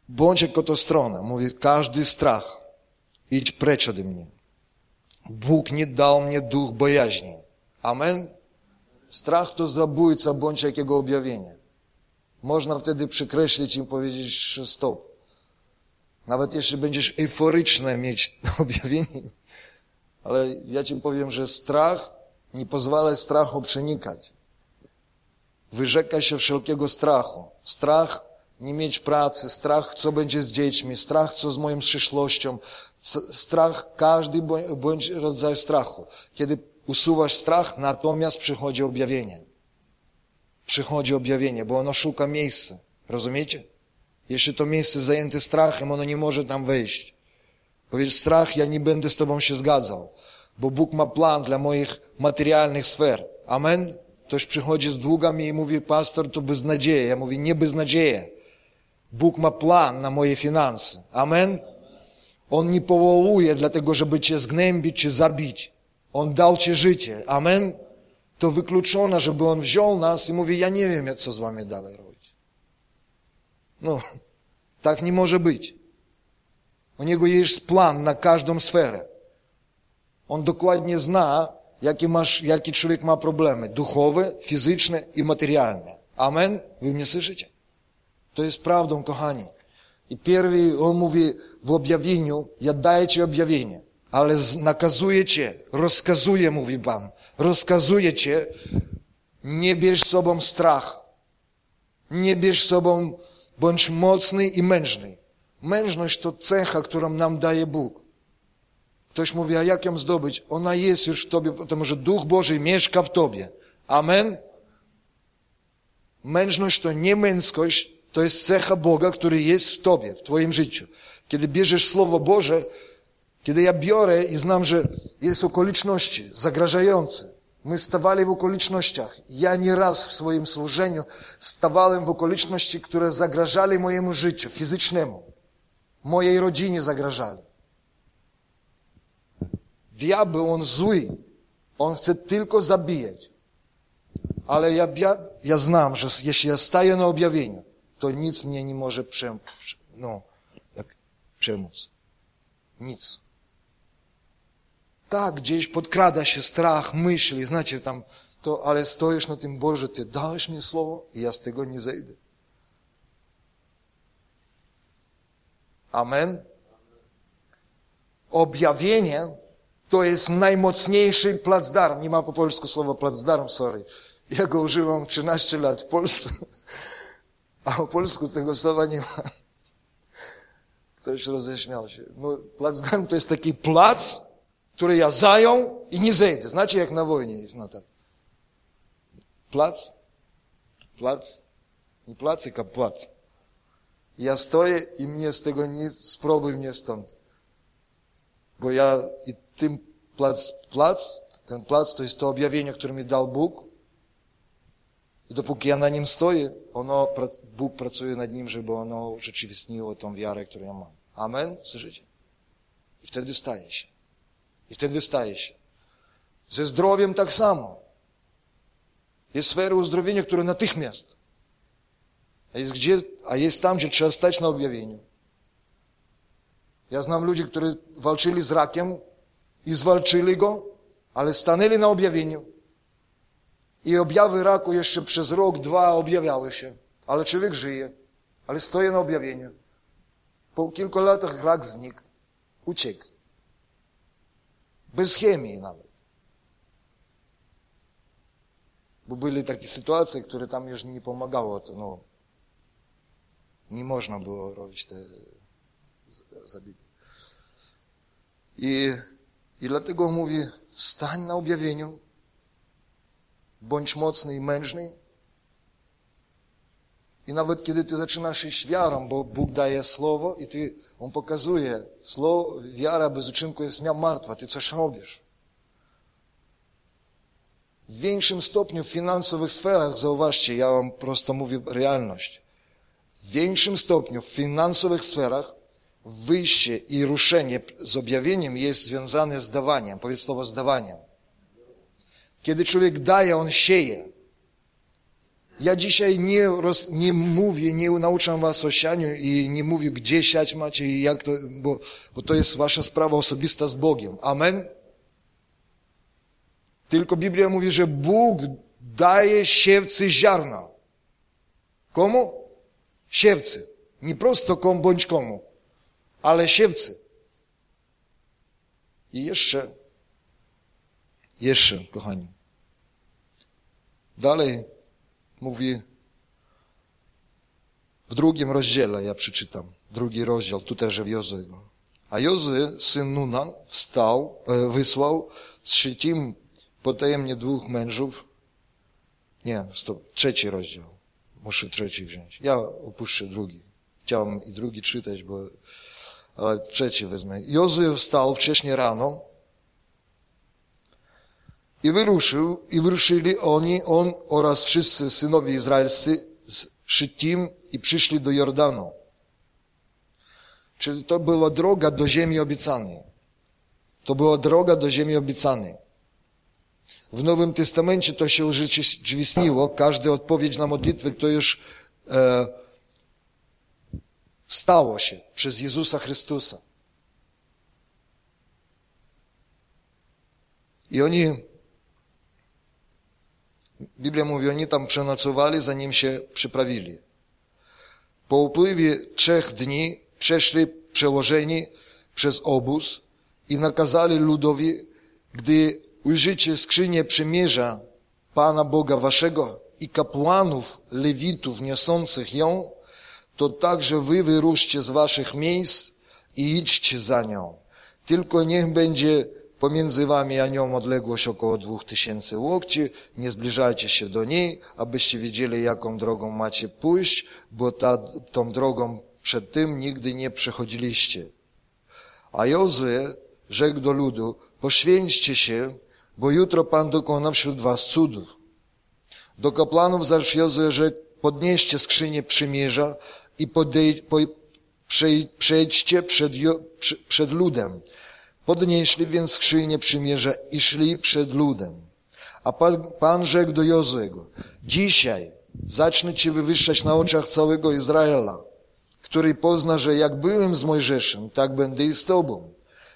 Bądź jako to strona. Mówi, każdy strach. Idź precz ode mnie. Bóg nie dał mnie duch bojaźni. Amen? Strach to zabójca bądź jakiego objawienia. Można wtedy przekreślić i powiedzieć stop. Nawet jeśli będziesz euforyczny mieć objawienie. Ale ja ci powiem, że strach nie pozwala strachu przenikać. Wyrzekaj się wszelkiego strachu. Strach nie mieć pracy, strach, co będzie z dziećmi, strach, co z moją przyszłością, strach, każdy bądź rodzaj strachu. Kiedy usuwasz strach, natomiast przychodzi objawienie. Przychodzi objawienie, bo ono szuka miejsca. Rozumiecie? Jeśli to miejsce zajęte strachem, ono nie może tam wejść. Powiedz, strach, ja nie będę z Tobą się zgadzał, bo Bóg ma plan dla moich materialnych sfer. Amen? Ktoś przychodzi z długami i mówi, pastor, to beznadzieja. Ja mówię, nie beznadzieja. Bóg ma plan na moje finanse. Amen? On nie powołuje dlatego, żeby Cię zgnębić czy zabić. On dał Ci życie. Amen? To wykluczone, żeby On wziął nas i mówi, ja nie wiem, co z Wami dalej robić. No, tak nie może być. U Niego jest plan na każdą sferę. On dokładnie zna, jakie, masz, jakie człowiek ma problemy. Duchowe, fizyczne i materialne. Amen? Wy mnie słyszycie? To jest prawdą, kochani. I pierwszy on mówi w objawieniu, ja daję ci objawienie, ale nakazuję cię, rozkazuję, mówi Pan, rozkazuję cię, nie bierz sobą strach, nie bierz sobą, bądź mocny i mężny. Mężność to cecha, którą nam daje Bóg Ktoś mówi, a jak ją zdobyć? Ona jest już w tobie, to może Duch Boży mieszka w tobie. Amen? Mężność to nie męskość, to jest cecha Boga, który jest w tobie, w twoim życiu. Kiedy bierzesz Słowo Boże, kiedy ja biorę i znam, że jest okoliczności zagrażające, my stawali w okolicznościach. Ja nieraz w swoim służeniu stawałem w okoliczności, które zagrażali mojemu życiu fizycznemu. Mojej rodzinie zagrażali. Diabeł, on zły. On chce tylko zabijać. Ale ja, ja, ja znam, że jeśli ja staję na objawieniu, to nic mnie nie może przem, no, jak przemóc. Nic. Tak, gdzieś podkrada się strach, myśli, znacie tam, to, ale stoisz na tym, Boże, Ty dałeś mi słowo i ja z tego nie zejdę. Amen. Objawienie to jest najmocniejszy placdarm. Nie ma po polsku słowa placdarm, sorry. Ja go używam 13 lat w Polsce, a po polsku tego słowa nie ma. Ktoś roześmiał się. No, placdarm to jest taki plac, który ja zajął i nie zejdę. Znacie, jak na wojnie jest, no tak. Plac, plac, nie placyk, a plac. Ja stoję i mnie z tego nie, spróbuj mnie stąd. Bo ja i tym plac, plac, ten plac to jest to objawienie, które mi dał Bóg. I dopóki ja na nim stoję, ono, Bóg pracuje nad nim, żeby ono urzeczywistniło tą wiarę, którą ja mam. Amen? Słyszycie? I wtedy staje się. I wtedy staje się. Ze zdrowiem tak samo. Jest sfera uzdrowienia, która natychmiast. A jest, gdzie, a jest tam, gdzie trzeba stać na objawieniu. Ja znam ludzi, którzy walczyli z rakiem i zwalczyli go, ale stanęli na objawieniu. I objawy raku jeszcze przez rok, dwa objawiały się. Ale człowiek żyje, ale stoi na objawieniu. Po kilku latach rak znikł, uciekł. Bez chemii nawet. Bo były takie sytuacje, które tam już nie pomagało. To, no, nie można było robić te zabiegi. I, I dlatego mówi, stań na objawieniu, bądź mocny i mężny. I nawet kiedy ty zaczynasz iść wiarą, bo Bóg daje słowo i ty, On pokazuje, słowo, wiara bez uczynku jest martwa, ty coś robisz. W większym stopniu w finansowych sferach, zauważcie, ja wam prosto mówię realność. W większym stopniu w finansowych sferach wyjście i ruszenie z objawieniem jest związane z dawaniem. Powiedz słowo z dawaniem. Kiedy człowiek daje, on sieje. Ja dzisiaj nie, roz, nie mówię, nie nauczam was o sianiu i nie mówię, gdzie siać macie i jak to, bo, bo to jest wasza sprawa osobista z Bogiem. Amen? Tylko Biblia mówi, że Bóg daje siewcy ziarna. Komu? Siewcy. Nie prosto komu bądź komu, ale siewcy. I jeszcze, jeszcze, kochani. Dalej mówi w drugim rozdziale, ja przeczytam, drugi rozdział, tu też w Jozego. A Jozy, syn Nuna, wstał, e, wysłał z Szytim potajemnie dwóch mężów. Nie, stop, trzeci rozdział. Muszę trzeci wziąć. Ja opuszczę drugi. Chciałem i drugi czytać, bo trzeci wezmę. Jozy wstał wcześniej rano i wyruszył, i wyruszyli oni, on oraz wszyscy synowie izraelscy z Szytim i przyszli do Jordanu. Czyli to była droga do ziemi obiecanej. To była droga do ziemi obiecanej. W Nowym Testamencie to się urzeczywistniło. Każda odpowiedź na modlitwę to już e, stało się przez Jezusa Chrystusa. I oni Biblia mówi, oni tam przenocowali, zanim się przyprawili. Po upływie trzech dni przeszli przełożeni przez obóz i nakazali ludowi, gdy ujrzycie skrzynię przymierza Pana Boga waszego i kapłanów, lewitów niosących ją, to także wy wyruszcie z waszych miejsc i idźcie za nią. Tylko niech będzie pomiędzy wami a nią odległość około dwóch tysięcy łokci, nie zbliżajcie się do niej, abyście wiedzieli, jaką drogą macie pójść, bo ta, tą drogą przed tym nigdy nie przechodziliście. A Jozue rzekł do ludu, poświęćcie się, bo jutro Pan dokona wśród was cudów. Do kapłanów zaś Jozue rzekł, podnieście skrzynię przymierza i podej, po, przejdźcie przed, przed ludem. Podnieśli więc skrzynię przymierza i szli przed ludem. A Pan, Pan rzekł do Jozego, dzisiaj zacznę Cię wywyższać na oczach całego Izraela, który pozna, że jak byłem z Mojżeszem, tak będę i z Tobą.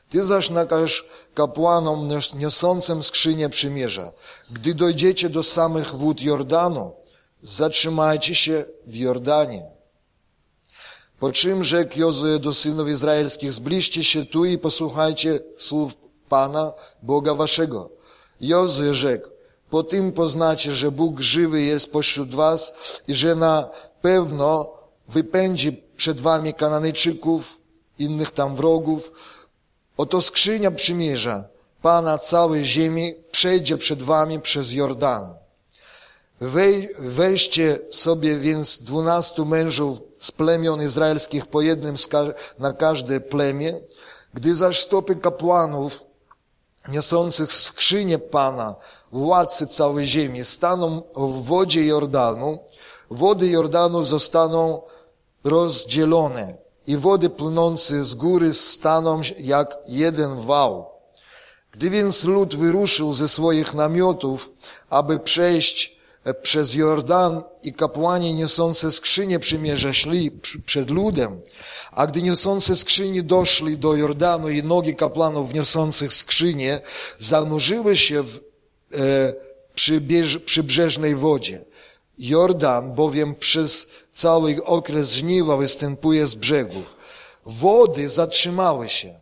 Ty zaś nakaż kapłanom niosącym skrzynię przymierza, gdy dojdziecie do samych wód Jordanu, zatrzymajcie się w Jordanie. Po czym rzekł Jozue do synów izraelskich, zbliżcie się tu i posłuchajcie słów Pana, Boga waszego. Jozue rzekł, po tym poznacie, że Bóg żywy jest pośród was i że na pewno wypędzi przed wami Kananyczyków, innych tam wrogów. Oto skrzynia przymierza Pana całej ziemi przejdzie przed wami przez Jordan. Weźcie sobie więc dwunastu mężów z plemion izraelskich po jednym na każde plemię, gdy zaś stopy kapłanów niosących skrzynię Pana, władcy całej ziemi, staną w wodzie Jordanu, wody Jordanu zostaną rozdzielone i wody płynące z góry staną jak jeden wał. Gdy więc lud wyruszył ze swoich namiotów, aby przejść przez Jordan i kapłani niosące skrzynie przymierza szli przed ludem, a gdy niosące skrzynie doszli do Jordanu i nogi kapłanów niosących skrzynie zanurzyły się w e, przybierz, przybrzeżnej wodzie. Jordan bowiem przez cały okres żniwa występuje z brzegów. Wody zatrzymały się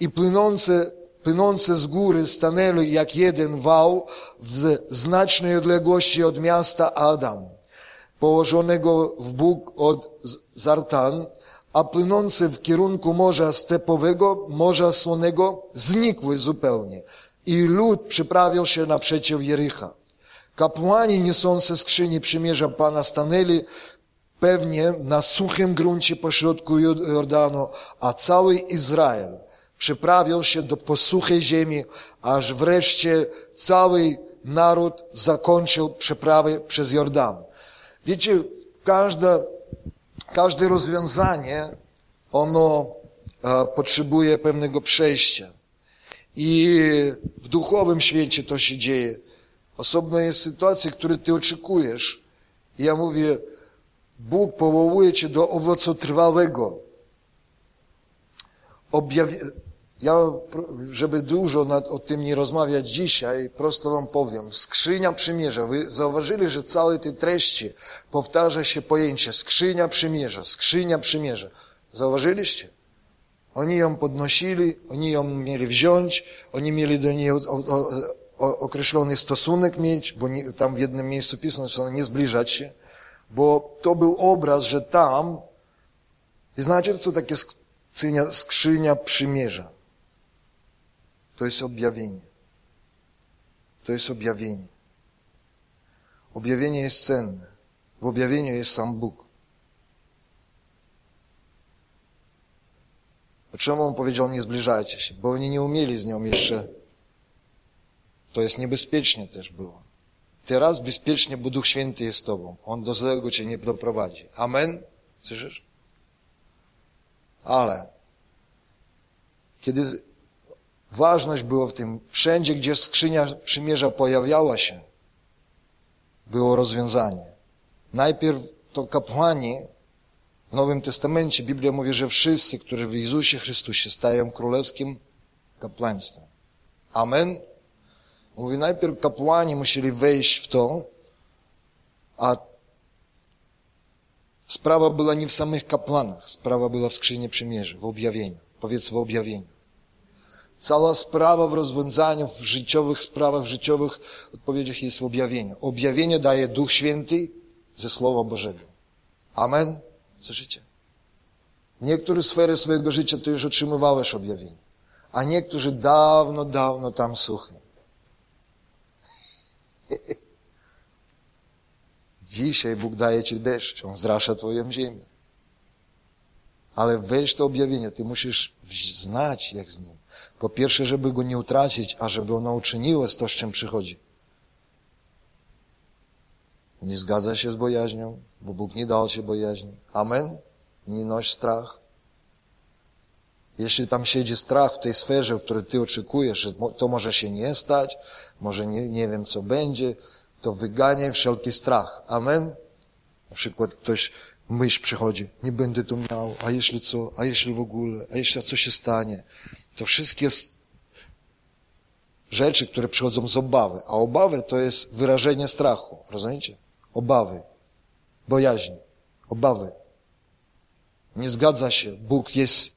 i płynące płynące z góry stanęły jak jeden wał w znacznej odległości od miasta Adam, położonego w Bóg od Zartan, a płynące w kierunku Morza Stepowego, Morza Słonego, znikły zupełnie. I lud przyprawił się naprzeciw Jericha. Kapłani niosące skrzyni przymierza Pana stanęli pewnie na suchym gruncie pośrodku Jordanu, a cały Izrael przyprawiał się do posuchej ziemi, aż wreszcie cały naród zakończył przeprawę przez Jordan. Wiecie, każde, każde rozwiązanie, ono e, potrzebuje pewnego przejścia. I w duchowym świecie to się dzieje. Osobno jest sytuacja, której ty oczekujesz. Ja mówię, Bóg powołuje cię do owocu trwałego. Objawi ja, żeby dużo nad, o tym nie rozmawiać dzisiaj, prosto wam powiem. Skrzynia przymierza. Wy zauważyli, że całej tej treści powtarza się pojęcie skrzynia przymierza, skrzynia przymierza. Zauważyliście? Oni ją podnosili, oni ją mieli wziąć, oni mieli do niej o, o, o, określony stosunek mieć, bo nie, tam w jednym miejscu pisano, że nie zbliżać się, bo to był obraz, że tam, i znacie, co takie skrzynia, skrzynia przymierza? To jest objawienie. To jest objawienie. Objawienie jest cenne. W objawieniu jest sam Bóg. Czemu on powiedział, nie zbliżajcie się? Bo oni nie umieli z nią jeszcze. To jest niebezpiecznie też było. Teraz bezpiecznie, bo Duch Święty jest z tobą. On do złego cię nie doprowadzi. Amen? Słyszysz? Ale kiedy Ważność było w tym, wszędzie, gdzie skrzynia przymierza pojawiała się, było rozwiązanie. Najpierw to kapłani, w Nowym Testamencie Biblia mówi, że wszyscy, którzy w Jezusie Chrystusie stają królewskim kapłaństwem. Amen? Mówi, najpierw kapłani musieli wejść w to, a sprawa była nie w samych kapłanach, sprawa była w skrzyni przymierzy, w objawieniu. Powiedz w objawieniu. Cała sprawa w rozwiązaniu, w życiowych sprawach, w życiowych odpowiedziach jest w objawieniu. Objawienie daje Duch Święty ze Słowa Bożego. Amen? Słyszycie? Niektóre sfery swojego życia ty już otrzymywałeś objawienie. a niektórzy dawno, dawno tam suchy. Dzisiaj Bóg daje Ci deszcz, On zrasza Twoją ziemię. Ale weź to objawienie, Ty musisz znać jak z Nim. Po pierwsze, żeby Go nie utracić, a żeby ono uczyniło z to, z czym przychodzi. Nie zgadza się z bojaźnią, bo Bóg nie dał Ci bojaźni. Amen? Nie noś strach. Jeśli tam siedzi strach w tej sferze, w której Ty oczekujesz, że to może się nie stać, może nie, nie wiem co będzie, to wyganiaj wszelki strach. Amen? Na przykład ktoś, myśl przychodzi, nie będę to miał, a jeśli co, a jeśli w ogóle, a jeśli co się stanie. To wszystkie rzeczy, które przychodzą z obawy. A obawy to jest wyrażenie strachu. Rozumiecie? Obawy. Bojaźń. Obawy. Nie zgadza się. Bóg jest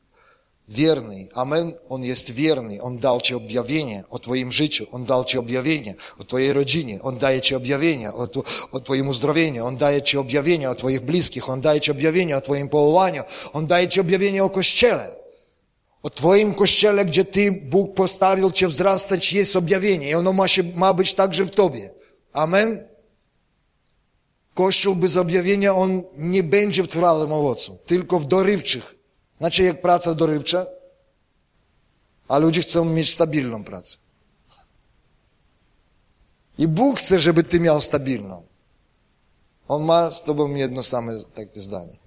wierny. Amen. On jest wierny. On dał Ci objawienie o Twoim życiu. On dał Ci objawienie o Twojej rodzinie. On daje Ci objawienie o, o Twoim uzdrowieniu. On daje Ci objawienie o Twoich bliskich. On daje Ci objawienie o Twoim powołaniu. On daje Ci objawienie o Kościele. O Twoim Kościele, gdzie Ty, Bóg postawił Cię wzrastać, jest objawienie. I ono ma, się, ma być także w Tobie. Amen. Kościół bez objawienia, on nie będzie w trwałym owocu, tylko w dorywczych znaczy jak praca dorywcza, a ludzie chcą mieć stabilną pracę. I Bóg chce, żeby ty miał stabilną. On ma z tobą jedno same takie zdanie.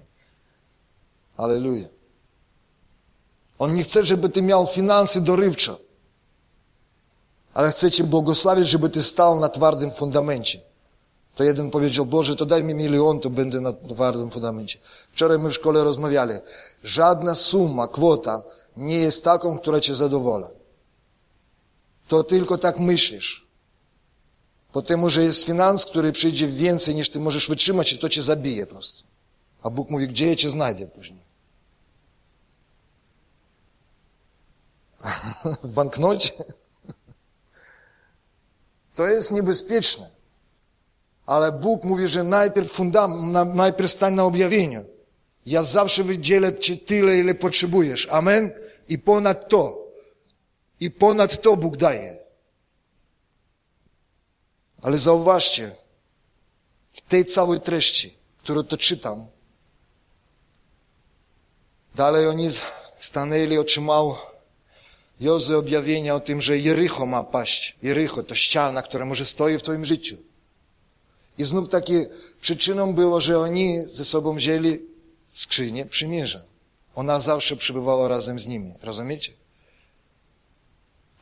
Aleluja. On nie chce, żeby ty miał finanse dorywcze, ale chce cię błogosławić, żeby ty stał na twardym fundamencie. To jeden powiedział, Boże, to daj mi milion, to będę na twardym fundamencie. Wczoraj my w szkole rozmawiali. Żadna suma, kwota nie jest taką, która cię zadowala. To tylko tak myślisz. Potem, że jest finans, który przyjdzie więcej niż ty możesz wytrzymać i to cię zabije po prostu. A Bóg mówi, gdzie ja cię znajdę później? w banknocie? To jest niebezpieczne. Ale Bóg mówi, że najpierw fundament, najpierw stań na objawieniu. Ja zawsze wydzielę Ci tyle, ile potrzebujesz. Amen? I ponad to. I ponad to Bóg daje. Ale zauważcie, w tej całej treści, którą to czytam, dalej oni stanęli, otrzymał Jozue objawienia o tym, że Jericho ma paść. Jericho to ściana, która może stoi w Twoim życiu. I znów takie przyczyną było, że oni ze sobą wzięli skrzynię przymierza. Ona zawsze przybywała razem z nimi. Rozumiecie?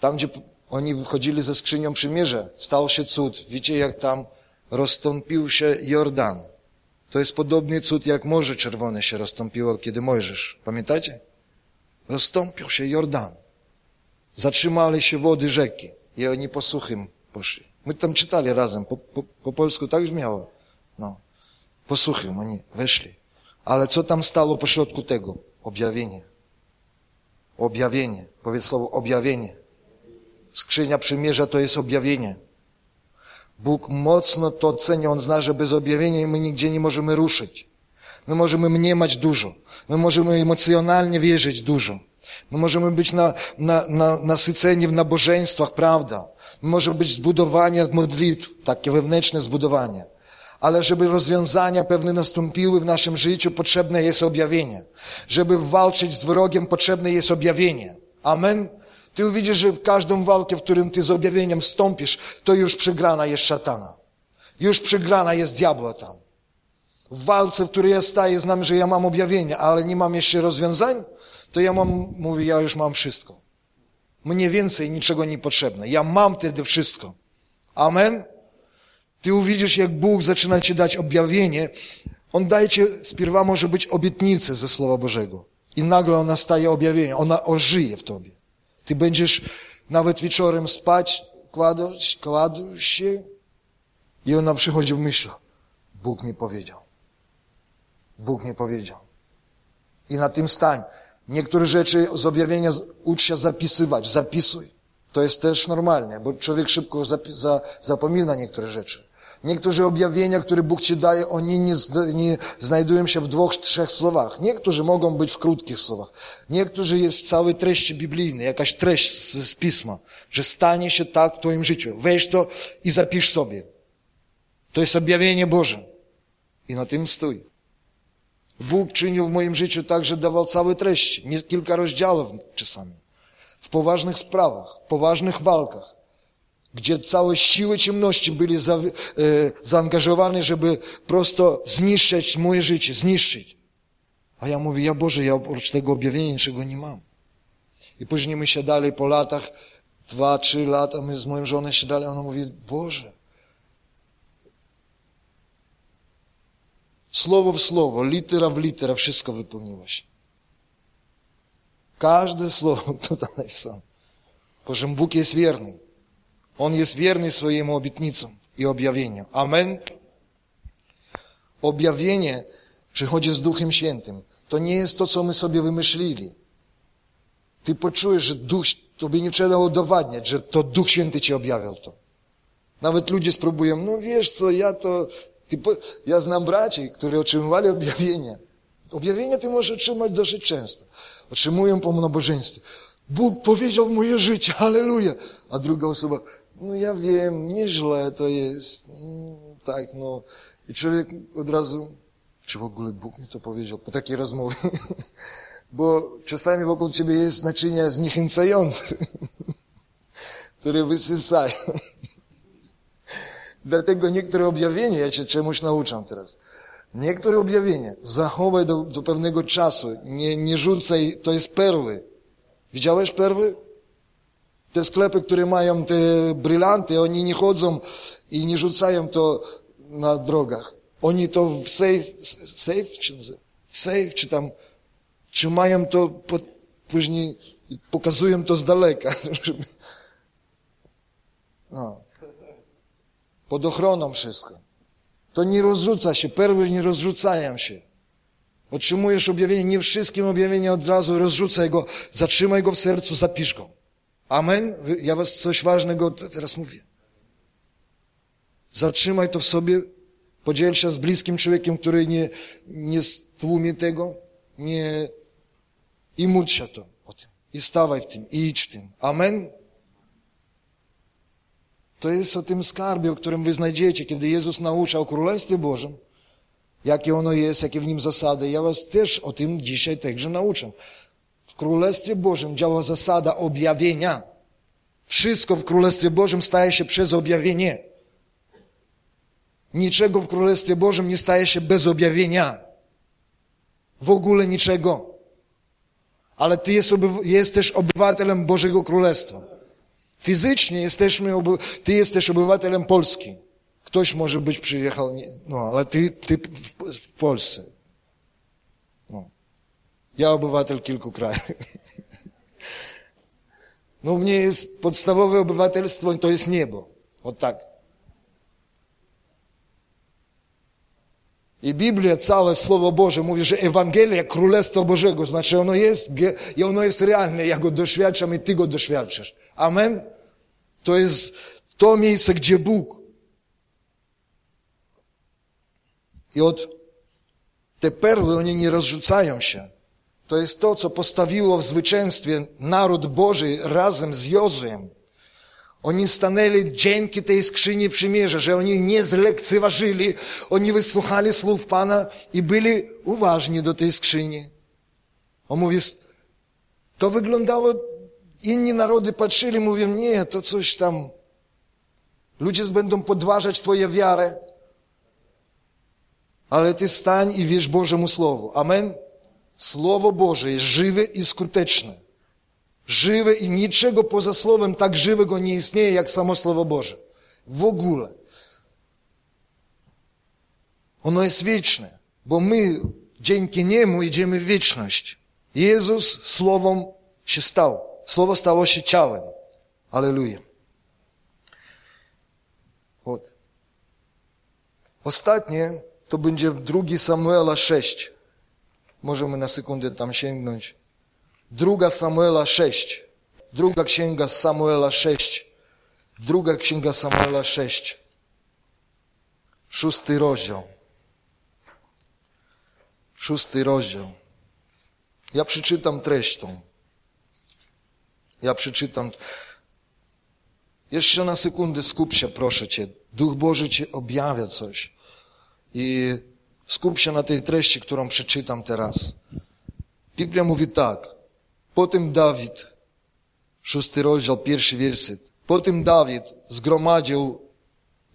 Tam, gdzie oni wychodzili ze skrzynią przymierza, stał się cud. Wiecie, jak tam rozstąpił się Jordan. To jest podobny cud, jak Morze Czerwone się rozstąpiło, kiedy Mojżesz. Pamiętacie? Rozstąpił się Jordan. Zatrzymali się wody rzeki i oni po suchym poszli. My tam czytali razem, po, po, po polsku tak brzmiało. No. Po suchym oni weszli. Ale co tam stało pośrodku tego? Objawienie. Objawienie. Powiedz słowo objawienie. Skrzynia przymierza to jest objawienie. Bóg mocno to ceni. On zna, że bez objawienia my nigdzie nie możemy ruszyć. My możemy mniemać dużo. My możemy emocjonalnie wierzyć dużo. My możemy być na, na, na, nasyceni w nabożeństwach, prawda? My możemy być zbudowani od modlitw, takie wewnętrzne zbudowanie. Ale żeby rozwiązania pewne nastąpiły w naszym życiu, potrzebne jest objawienie. Żeby walczyć z wrogiem, potrzebne jest objawienie. Amen? Ty uwidzisz, że w każdą walkę, w którym ty z objawieniem wstąpisz, to już przegrana jest szatana. Już przegrana jest diabła tam. W walce, w której ja staję, znam, że ja mam objawienie, ale nie mam jeszcze rozwiązań, to ja mam, mówię, ja już mam wszystko. Mnie więcej niczego nie potrzebne. Ja mam wtedy wszystko. Amen? Ty uwidzisz, jak Bóg zaczyna ci dać objawienie. On daje ci, spierwa może być obietnicę ze Słowa Bożego. I nagle ona staje objawieniem. Ona ożyje w tobie. Ty będziesz nawet wieczorem spać, kładąc, kładł się i ona przychodzi w myśl. Bóg mi powiedział. Bóg mi powiedział. I na tym stań. Niektóre rzeczy z objawienia ucz się zapisywać, zapisuj. To jest też normalne, bo człowiek szybko zapomina niektóre rzeczy. Niektórzy objawienia, które Bóg Ci daje, oni nie, nie znajdują się w dwóch, trzech słowach. Niektórzy mogą być w krótkich słowach. Niektórzy jest cały treść biblijny, jakaś treść z, z Pisma, że stanie się tak w Twoim życiu. Weź to i zapisz sobie. To jest objawienie Boże. I na tym stój. Bóg czynił w moim życiu tak, że dawał całe treści, nie kilka rozdziałów czasami. W poważnych sprawach, w poważnych walkach, gdzie całe siły ciemności byli za, e, zaangażowane, żeby prosto zniszczyć moje życie, zniszczyć. A ja mówię, ja Boże, ja oprócz tego objawienia niczego nie mam. I później my siadali po latach, dwa, trzy lata, my z moją żoną siadali, a ona mówi, Boże, Słowo w słowo, litera w litera, wszystko wypełniło się. Każde słowo tutaj napisane. Boże, Bóg jest wierny. On jest wierny swoim obietnicom i objawieniu. Amen. Objawienie przychodzi z Duchem Świętym. To nie jest to, co my sobie wymyślili. Ty poczujesz, że Duch, tobie nie trzeba udowadniać, że to Duch Święty ci objawiał to. Nawet ludzie spróbują, no wiesz co, ja to ja znam braci, którzy otrzymywali objawienia. Objawienia ty możesz otrzymać dosyć często. Otrzymują po nabożeństwie. Bóg powiedział w moje życie, halleluja. A druga osoba, no ja wiem, nieźle to jest. No, tak, no. I człowiek od razu, czy w ogóle Bóg mi to powiedział po takiej rozmowie? Bo czasami wokół ciebie jest naczynia zniechęcające, które wysysają. Dlatego niektóre objawienia, ja cię czemuś nauczam teraz. Niektóre objawienia zachowaj do, do pewnego czasu. Nie, nie rzucaj, to jest perły. Widziałeś perły? Te sklepy, które mają te brylanty, oni nie chodzą i nie rzucają to na drogach. Oni to w safe, safe czy safe, czy tam trzymają to, pod, później pokazują to z daleka. No pod ochroną wszystko. To nie rozrzuca się, perły nie rozrzucają się. Otrzymujesz objawienie, nie wszystkim objawienie od razu, rozrzucaj go, zatrzymaj go w sercu, zapisz go. Amen? Ja was coś ważnego teraz mówię. Zatrzymaj to w sobie, podziel się z bliskim człowiekiem, który nie, nie stłumie tego, nie, i módl się to o tym. I stawaj w tym, i idź w tym. Amen? To jest o tym skarbie, o którym wy znajdziecie, kiedy Jezus naucza o Królestwie Bożym, jakie ono jest, jakie w nim zasady. Ja was też o tym dzisiaj także nauczę. W Królestwie Bożym działa zasada objawienia. Wszystko w Królestwie Bożym staje się przez objawienie. Niczego w Królestwie Bożym nie staje się bez objawienia. W ogóle niczego. Ale ty jest, jesteś obywatelem Bożego Królestwa. Fizycznie jesteśmy, ty jesteś obywatelem Polski. Ktoś może być przyjechał, no ale ty, ty w, w Polsce. No. Ja obywatel kilku krajów. No u mnie jest podstawowe obywatelstwo i to jest niebo. O tak. I Biblia, całe Słowo Boże mówi, że Ewangelia Królestwa Bożego, znaczy ono jest i ono jest realne. Ja go doświadczam i ty go doświadczasz. Amen? To jest to miejsce, gdzie Bóg. I od te perły, one nie rozrzucają się. To jest to, co postawiło w zwycięstwie naród Boży razem z Jozłem. Oni stanęli dzięki tej skrzyni przymierza, że oni nie zlekceważyli, oni wysłuchali słów Pana i byli uważni do tej skrzyni. On mówi, to wyglądało Inni narody patrzyli, mówią, nie, to coś tam. Ludzie będą podważać Twoją wiarę. Ale Ty stań i wierz Bożemu Słowu. Amen? Słowo Boże jest żywe i skuteczne Żywe i niczego poza Słowem tak żywego nie istnieje, jak samo Słowo Boże. W ogóle. Ono jest wieczne, bo my dzięki Niemu idziemy w wieczność. Jezus Słowem się stał. Słowo stało się ciałem. Aleluja. Вот. Ostatnie to będzie w 2 Samuela 6. Możemy na sekundę tam sięgnąć. Druga Samuela 6. Druga księga Samuela 6. Druga księga Samuela 6. Szósty rozdział. Szósty rozdział. Ja przeczytam treść. Ja przeczytam. Jeszcze na sekundę skup się, proszę Cię. Duch Boży Ci objawia coś. I skup się na tej treści, którą przeczytam teraz. Biblia mówi tak. Potem Dawid, szósty rozdział, pierwszy werset. Potem Dawid zgromadził,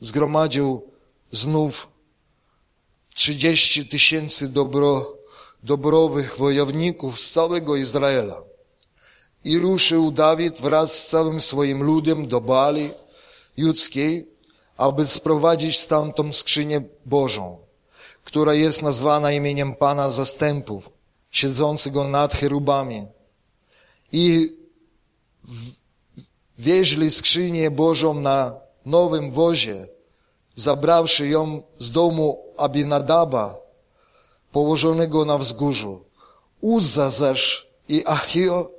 zgromadził znów trzydzieści tysięcy dobro, dobrowych wojowników z całego Izraela. I ruszył Dawid wraz z całym swoim ludem do Bali judzkiej, aby sprowadzić stamtąd skrzynię Bożą, która jest nazwana imieniem Pana Zastępów, siedzącego nad cherubami. I wieźli skrzynię Bożą na nowym wozie, zabrawszy ją z domu Abinadaba, położonego na wzgórzu. Uzza zaś i Achio,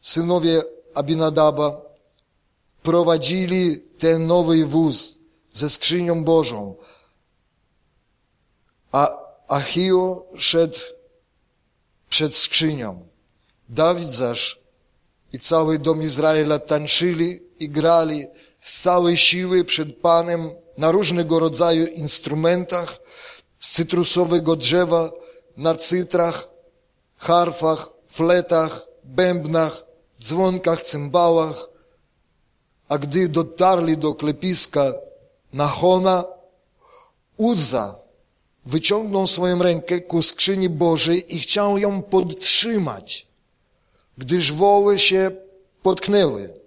synowie Abinadaba, prowadzili ten nowy wóz ze skrzynią Bożą, a Achio szedł przed skrzynią. Dawid zaś i cały dom Izraela tańczyli i grali z całej siły przed Panem na różnego rodzaju instrumentach z cytrusowego drzewa, na cytrach, harfach, fletach, bębnach, dzwonkach, cymbałach. A gdy dotarli do klepiska Nachona, Uzza wyciągnął swoją rękę ku skrzyni Bożej i chciał ją podtrzymać, gdyż woły się potknęły.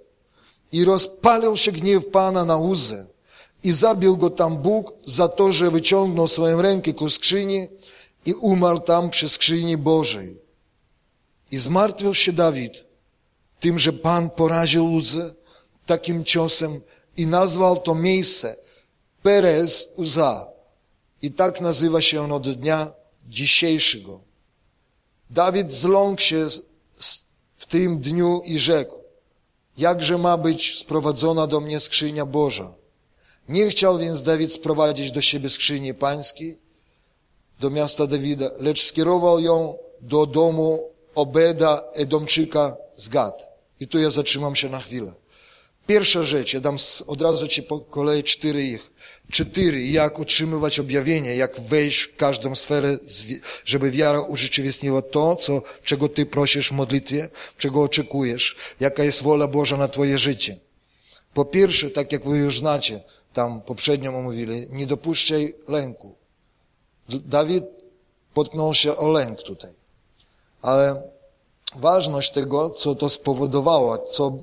I rozpalił się gniew Pana na Uzzę. I zabił go tam Bóg za to, że wyciągnął swoją rękę ku skrzyni i umarł tam przy skrzyni Bożej. I zmartwił się Dawid tym, że Pan poraził Uzę takim ciosem i nazwał to miejsce Perez Uza. I tak nazywa się on od dnia dzisiejszego. Dawid zląkł się w tym dniu i rzekł, jakże ma być sprowadzona do mnie skrzynia Boża. Nie chciał więc Dawid sprowadzić do siebie skrzyni pańskiej, do miasta Dawida, lecz skierował ją do domu Obeda Edomczyka z Gad. I tu ja zatrzymam się na chwilę. Pierwsza rzecz, ja dam od razu ci po kolei cztery ich. Cztery, jak utrzymywać objawienie, jak wejść w każdą sferę, żeby wiara urzeczywistniła to, co, czego ty prosisz w modlitwie, czego oczekujesz, jaka jest wola Boża na twoje życie. Po pierwsze, tak jak wy już znacie, tam poprzednio mówili, nie dopuszczaj lęku. Dawid potknął się o lęk tutaj. Ale ważność tego, co to spowodowało, co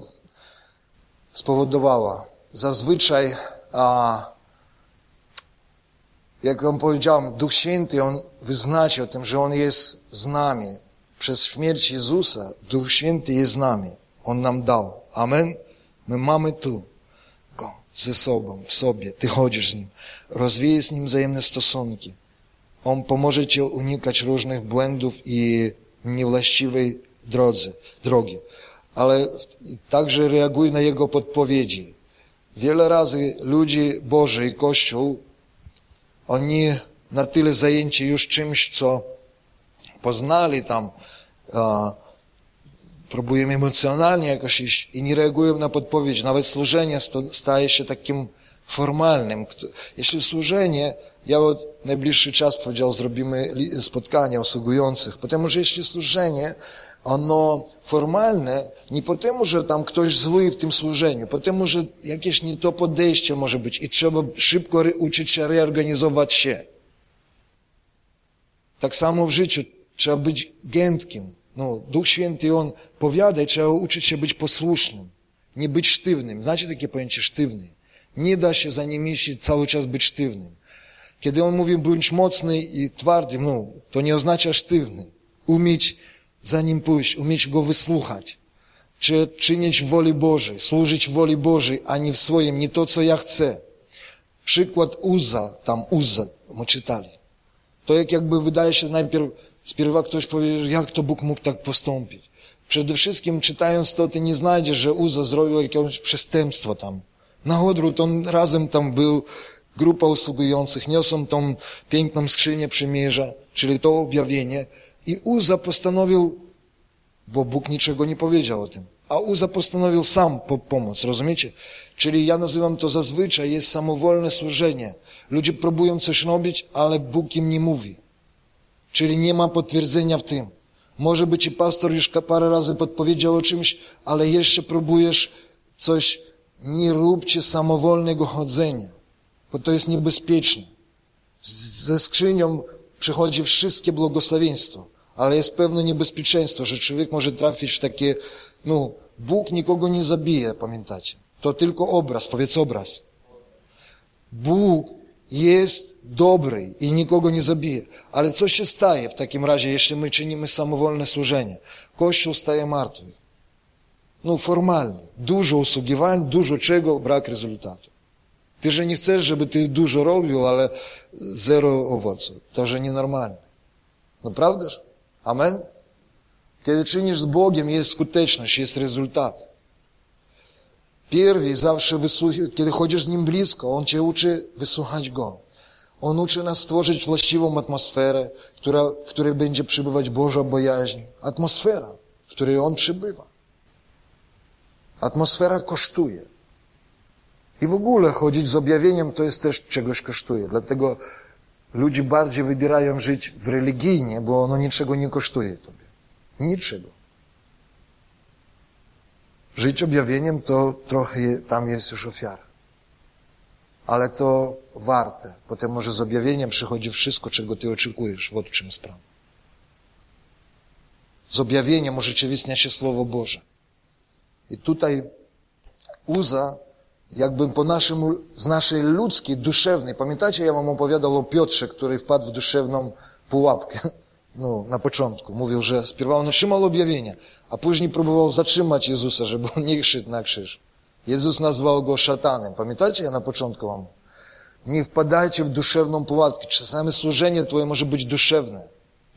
spowodowała. Zazwyczaj, a, jak wam powiedziałem, Duch Święty, On wyznaczy o tym, że On jest z nami. Przez śmierć Jezusa Duch Święty jest z nami. On nam dał. Amen. My mamy tu ze sobą, w sobie, ty chodzisz z Nim, rozwijaj z Nim wzajemne stosunki. On pomoże ci unikać różnych błędów i niewłaściwej drodze, drogi. Ale także reaguj na Jego podpowiedzi. Wiele razy ludzie Boży i Kościół, oni na tyle zajęci już czymś, co poznali tam, próbujemy emocjonalnie jakoś iść i nie reagujemy na podpowiedź. Nawet służenie staje się takim formalnym. Jeśli służenie, ja od najbliższy czas powiedział, zrobimy spotkania usługujących. Potem, że jeśli służenie, formalne, nie po temu, że tam ktoś zły w tym służeniu, po temu, że jakieś nie to podejście może być i trzeba szybko uczyć się reorganizować się. Tak samo w życiu trzeba być giętkim. No, Duch Święty, i trzeba uczyć się być posłusznym, nie być sztywnym. Znacie takie pojęcie sztywny? Nie da się nim iść cały czas być sztywnym. Kiedy On mówi, bądź mocny i twardy, no, to nie oznacza sztywny. Umieć za Nim pójść, umieć Go wysłuchać. Czy czynić woli Bożej, służyć woli Bożej, a nie w swoim, nie to, co ja chcę. Przykład Uza, tam Uza, my czytali. To jak jakby wydaje się najpierw Spierwa ktoś powie, jak to Bóg mógł tak postąpić. Przede wszystkim czytając to, ty nie znajdziesz, że Uza zrobił jakieś przestępstwo tam. Na odwrót, on razem tam był, grupa usługujących niosą tą piękną skrzynię przymierza, czyli to objawienie i Uza postanowił, bo Bóg niczego nie powiedział o tym, a Uza postanowił sam po pomóc, rozumiecie? Czyli ja nazywam to zazwyczaj jest samowolne służenie. Ludzie próbują coś robić, ale Bóg im nie mówi. Czyli nie ma potwierdzenia w tym. Może być i pastor już parę razy podpowiedział o czymś, ale jeszcze próbujesz coś, nie róbcie samowolnego chodzenia, bo to jest niebezpieczne. Ze skrzynią przychodzi wszystkie błogosławieństwo, ale jest pewne niebezpieczeństwo, że człowiek może trafić w takie, no, Bóg nikogo nie zabije, pamiętacie? To tylko obraz, powiedz obraz. Bóg jest dobry i nikogo nie zabije. Ale co się staje w takim razie, jeśli my czynimy samowolne służenie? Kościół staje martwy. No formalnie. Dużo usługiwań, dużo czego, brak rezultatu. Ty, że nie chcesz, żeby ty dużo robił, ale zero owoców. To, że nienormalne. No Amen? Kiedy czynisz z Bogiem, jest skuteczność, jest rezultat. Pierwi zawsze wysłuchaj, kiedy chodzisz z Nim blisko, On Cię uczy wysłuchać Go. On uczy nas stworzyć właściwą atmosferę, która, w której będzie przybywać Boża bojaźń. Atmosfera, w której On przybywa. Atmosfera kosztuje. I w ogóle chodzić z objawieniem to jest też czegoś kosztuje. Dlatego ludzie bardziej wybierają żyć w religijnie, bo ono niczego nie kosztuje Tobie. Niczego. Żyć objawieniem to trochę tam jest już ofiara. Ale to warte. Potem może z objawieniem przychodzi wszystko, czego ty oczekujesz. W czym sprawa. Z objawieniem urzeczywistnia się Słowo Boże. I tutaj Uza, jakby po naszym, z naszej ludzkiej, duszewnej, pamiętacie, ja wam opowiadał o Piotrze, który wpadł w duszewną pułapkę no, na początku. Mówił, że spierwa on otrzymał objawienie, a później próbował zatrzymać Jezusa, żeby on nie szedł na krzyż. Jezus nazwał go szatanem. Pamiętacie, ja na początku wam nie wpadajcie w duszewną pułapkę. Czasami służenie Twoje może być duszewne.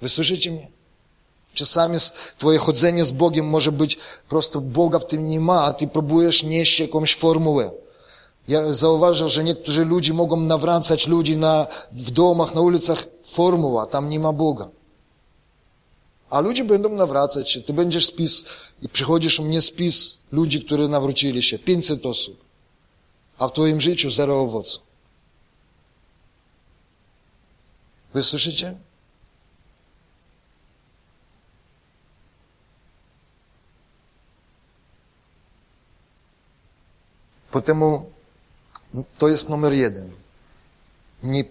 Wy słyszycie mnie? Czasami Twoje chodzenie z Bogiem może być prosto Boga w tym nie ma, a Ty próbujesz nieść jakąś formułę. Ja zauważam, że niektórzy ludzie mogą nawracać ludzi na, w domach, na ulicach formuła, tam nie ma Boga. A ludzie będą nawracać się. Ty będziesz spis i przychodzisz u mnie spis ludzi, którzy nawrócili się. 500 osób. A w twoim życiu zero owocu. Wy słyszycie? Потому to jest numer jeden. Nie,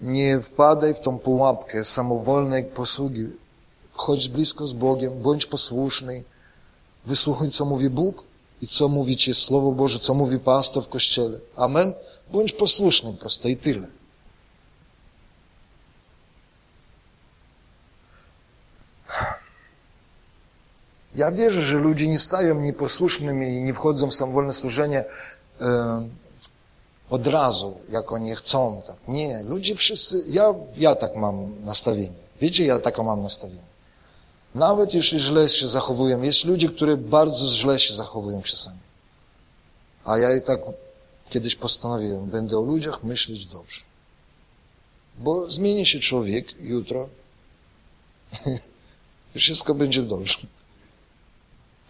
nie wpadaj w tą pułapkę samowolnej posługi chodź blisko z Bogiem, bądź posłuszny, wysłuchaj, co mówi Bóg i co mówi Ci Słowo Boże, co mówi pastor w Kościele. Amen? Bądź posłuszny prosto i tyle. Ja wierzę, że ludzie nie stają nieposłusznymi i nie wchodzą w samowolne służenie e, od razu, jak oni chcą. Tak. Nie, ludzie wszyscy, ja, ja tak mam nastawienie. Wiecie, ja taką mam nastawienie. Nawet jeśli źle się zachowują, jest ludzie, którzy bardzo źle się zachowują czasami. A ja i tak kiedyś postanowiłem, będę o ludziach myśleć dobrze. Bo zmieni się człowiek jutro i wszystko będzie dobrze.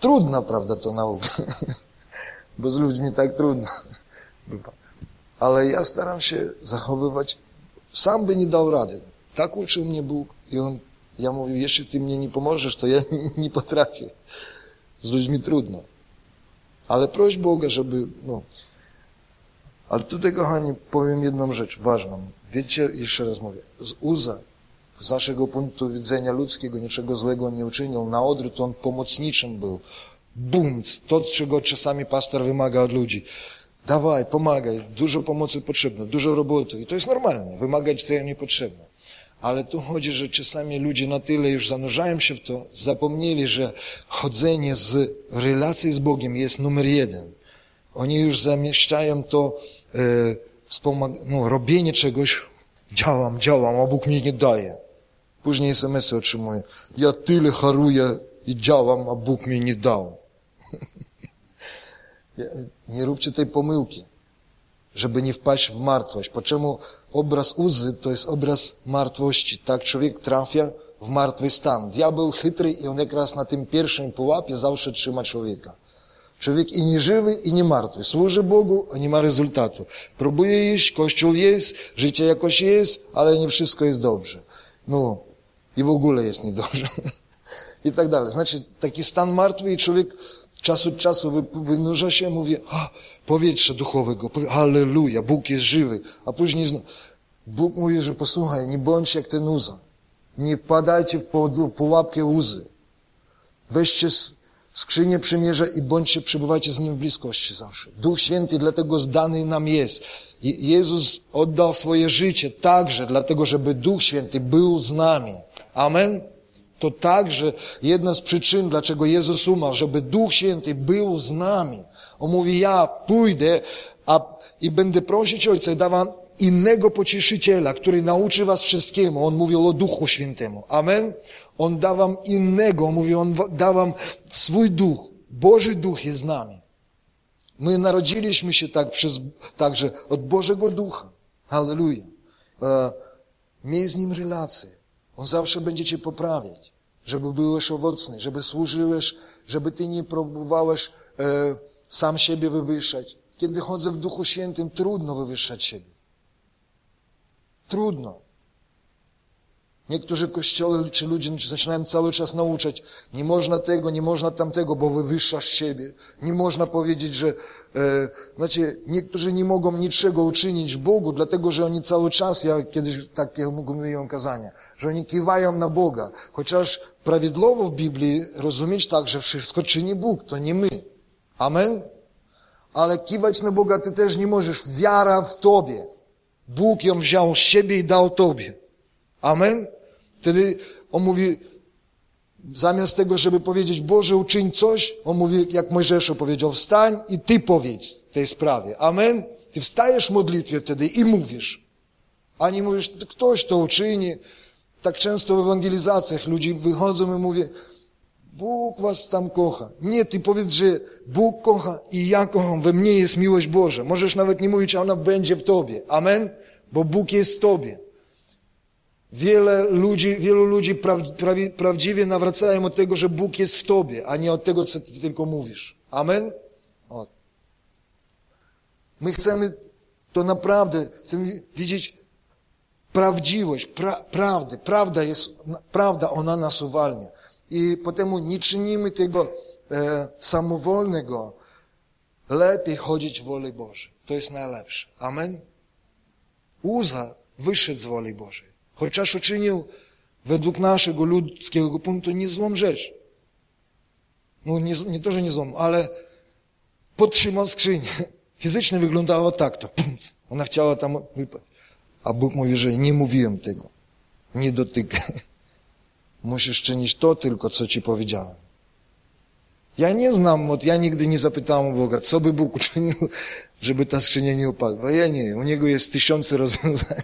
Trudna, prawda, to nauka. Bo z ludźmi tak trudno. Ale ja staram się zachowywać, sam by nie dał rady. Tak uczył mnie Bóg i On ja mówię, jeśli ty mnie nie pomożesz, to ja nie potrafię. Z ludźmi trudno. Ale proś Boga, żeby, no. Ale tutaj, kochani, powiem jedną rzecz ważną. Wiecie, jeszcze raz mówię, z Uza, z naszego punktu widzenia ludzkiego, niczego złego nie uczynił. Na odwrót on pomocniczym był. Bunt, to, czego czasami pastor wymaga od ludzi. Dawaj, pomagaj, dużo pomocy potrzebne, dużo roboty. I to jest normalne, wymagać im niepotrzebne. Ale tu chodzi, że czasami ludzie na tyle już zanurzają się w to, zapomnieli, że chodzenie z relacji z Bogiem jest numer jeden. Oni już zamieszczają to e, wspomag- no, robienie czegoś, działam, działam, a Bóg mi nie daje. Później SMS-y otrzymuję. Ja tyle haruję i działam, a Bóg mi nie dał. Nie róbcie tej pomyłki, żeby nie wpaść w martwość. Po czemu obraz łzy to jest obraz martwości. Tak człowiek trafia w martwy stan. Diabeł chytry i on jak na tym pierwszym pułapie zawsze trzyma człowieka. Człowiek i nie żywy i nie martwy. Służy Bogu, a nie ma rezultatu. Próbuje iść, kościół jest, życie jakoś jest, ale nie wszystko jest dobrze. No i w ogóle jest niedobrze. I tak dalej. Znaczy, taki stan martwy i człowiek czas od czasu wynurza się, mówi, a, powietrze duchowego, halleluja, Bóg jest żywy. A później znowu, Bóg mówi, że posłuchaj, nie bądź jak ten uza. Nie wpadajcie w pułapkę łzy. Weźcie skrzynię przymierza i bądźcie, przebywajcie z Nim w bliskości zawsze. Duch Święty dlatego zdany nam jest. Jezus oddał swoje życie także dlatego, żeby Duch Święty był z nami. Amen? To także jedna z przyczyn, dlaczego Jezus umarł, żeby Duch Święty był z nami. On mówi, ja pójdę a, i będę prosić Ojca i dawam innego pocieszyciela, który nauczy was wszystkiemu. On mówił o Duchu Świętemu. Amen? On da wam innego, on mówi, on da wam swój duch. Boży Duch jest z nami. My narodziliśmy się tak przez, także od Bożego Ducha. Halleluja. E, miej z Nim relacje. On zawsze będzie cię poprawiać, żeby byłeś owocny, żeby służyłeś, żeby ty nie próbowałeś e, sam siebie wywyższać. Kiedy chodzę w Duchu Świętym, trudno wywyższać siebie. Trudno. Niektórzy kościoły czy ludzie zaczynają cały czas nauczać, nie można tego, nie można tamtego, bo wywyższasz siebie. Nie można powiedzieć, że, znaczy, niektórzy nie mogą niczego uczynić Bogu, dlatego, że oni cały czas, ja kiedyś takie mówiłem kazania, że oni kiwają na Boga. Chociaż prawidłowo w Biblii rozumieć tak, że wszystko czyni Bóg, to nie my. Amen? Ale kiwać na Boga ty też nie możesz. Wiara w Tobie. Bóg ją wziął z siebie i dał Tobie. Amen? Wtedy on mówi, zamiast tego, żeby powiedzieć, Boże, uczyń coś, on mówi, jak Mojżeszu powiedział, wstań i Ty powiedz tej sprawie. Amen? Ty wstajesz w modlitwie wtedy i mówisz. A nie mówisz, ktoś to uczyni. Tak często w ewangelizacjach ludzi wychodzą i mówią, Bóg was tam kocha. Nie, ty powiedz, że Bóg kocha i ja kocham, we mnie jest miłość Boża. Możesz nawet nie mówić, a ona będzie w tobie. Amen? Bo Bóg jest w tobie. Wiele ludzi, wielu ludzi prawdziwie nawracają od tego, że Bóg jest w tobie, a nie od tego, co ty tylko mówisz. Amen? O. My chcemy to naprawdę, chcemy widzieć prawdziwość, pra, prawdy. Prawda jest, prawda ona nas uwalnia. I potem nie czynimy tego e, samowolnego. Lepiej chodzić w woli Bożej. To jest najlepsze. Amen? Uza wyszedł z woli Bożej. Chociaż uczynił według naszego ludzkiego punktu niezłą rzecz. No nie, nie to, że nie złą, ale podtrzymał skrzynię. Fizycznie wyglądało tak, to pumc. Ona chciała tam wypaść. A Bóg mówi, że nie mówiłem tego. Nie dotykaj. Musisz czynić to tylko, co ci powiedziałem. Ja nie znam, bo ja nigdy nie zapytałem Boga, co by Bóg uczynił, żeby ta skrzynia nie upadła. Ja nie, u Niego jest tysiące rozwiązań.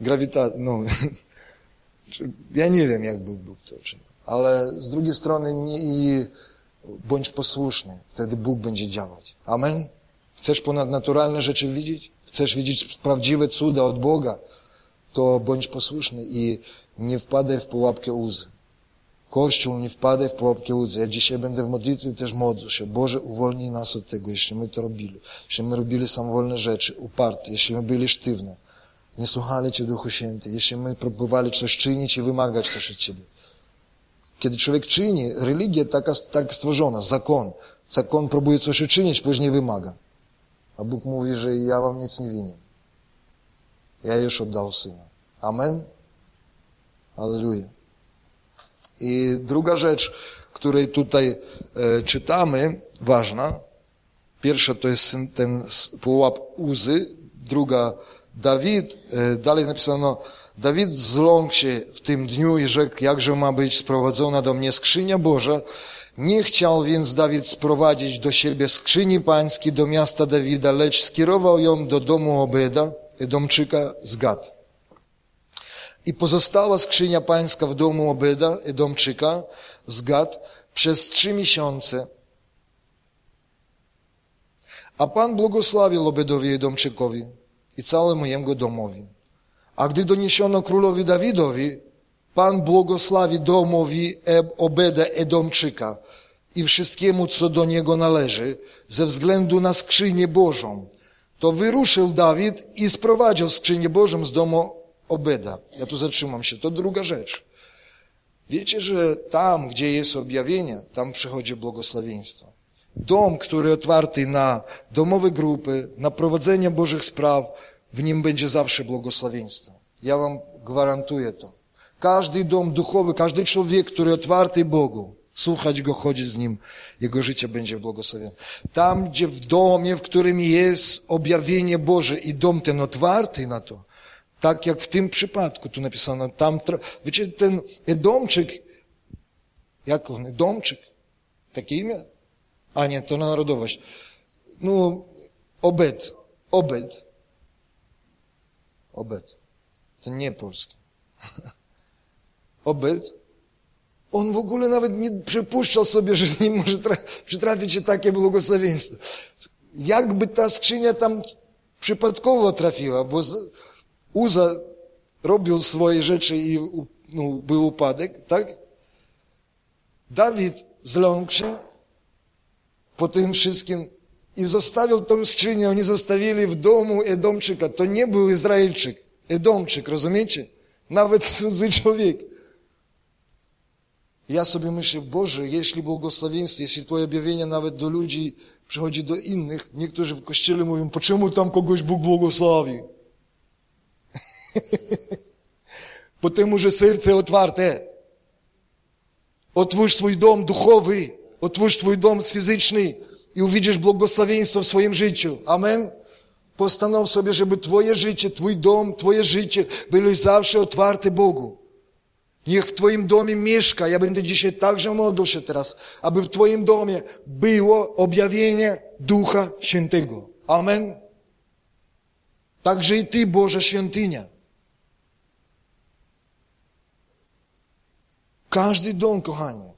Grawitacja, no. Ja nie wiem, jak Bóg, Bóg to uczynił. Ale z drugiej strony nie, i bądź posłuszny. Wtedy Bóg będzie działać. Amen? Chcesz ponadnaturalne rzeczy widzieć? Chcesz widzieć prawdziwe cuda od Boga? To bądź posłuszny i nie wpadaj w pułapkę łzy. Kościół, nie wpadaj w pułapkę łzy. Ja dzisiaj będę w modlitwie też modlę się. Boże, uwolnij nas od tego, jeśli my to robili. Jeśli my robili samowolne rzeczy, uparte, jeśli my byli sztywne nie słuchali Cię Duchu Święty, jeśli my próbowali coś czynić i wymagać coś od Ciebie. Kiedy człowiek czyni, religia taka, tak stworzona, zakon. Zakon próbuje coś uczynić, później wymaga. A Bóg mówi, że ja wam nic nie winien. Ja już oddał Syna. Amen? Alleluja. I druga rzecz, której tutaj e, czytamy, ważna. Pierwsza to jest ten pułap łzy, druga Dawid, e, dalej napisano, Dawid zląkł się w tym dniu i rzekł, jakże ma być sprowadzona do mnie skrzynia Boża. Nie chciał więc Dawid sprowadzić do siebie skrzyni pańskiej do miasta Dawida, lecz skierował ją do domu Obeda, Edomczyka z Gad. I pozostała skrzynia pańska w domu Obeda, Edomczyka z Gad przez trzy miesiące. A Pan błogosławił Obedowi Edomczykowi i całemu jego domowi. A gdy doniesiono królowi Dawidowi, Pan błogosławi domowi Obeda Edomczyka i wszystkiemu, co do niego należy, ze względu na skrzynię Bożą. To wyruszył Dawid i sprowadził skrzynię Bożą z domu Obeda. Ja tu zatrzymam się. To druga rzecz. Wiecie, że tam, gdzie jest objawienie, tam przychodzi błogosławieństwo. Dom, który otwarty na domowe grupy, na prowadzenie Bożych spraw, w nim będzie zawsze błogosławieństwo. Ja wam gwarantuję to. Każdy dom duchowy, każdy człowiek, który otwarty Bogu, słuchać Go, chodzić z Nim, jego życie będzie błogosławione. Tam, gdzie w domie, w którym jest objawienie Boże i dom ten otwarty na to, tak jak w tym przypadku tu napisano, tam, wiecie, ten Edomczyk, jak on, Edomczyk, takie imię? A nie, to narodowość. No, Obed, Obed. Obed. To nie polski. Obed. On w ogóle nawet nie przypuszczał sobie, że z nim może przytrafić się takie błogosławieństwo. Jakby ta skrzynia tam przypadkowo trafiła, bo Uza robił swoje rzeczy i no, był upadek, tak? Dawid zląkł się po tym wszystkim i zostawił tą skrzynię. Oni zostawili w domu Edomczyka. To nie był Izraelczyk, Edomczyk, rozumiecie? Nawet cudzy człowiek. Ja sobie myślę, Boże, jeśli błogosławieństwo, jeśli Twoje objawienie nawet do ludzi przychodzi do innych, niektórzy w kościele mówią, po czemu tam kogoś Bóg błogosławi? Потому że serce otwarte. Otwórz swój dom duchowy, otwórz swój dom fizyczny i uwidzisz błogosławieństwo w swoim życiu. Amen. Postanow sobie, żeby Twoje życie, Twój dom, Twoje życie były zawsze otwarte Bogu. Niech w Twoim domie mieszka. Ja będę dzisiaj także modlił się teraz, aby w Twoim domie było objawienie Ducha Świętego. Amen. Także i Ty, Boża Świątynia. Każdy dom, kochani,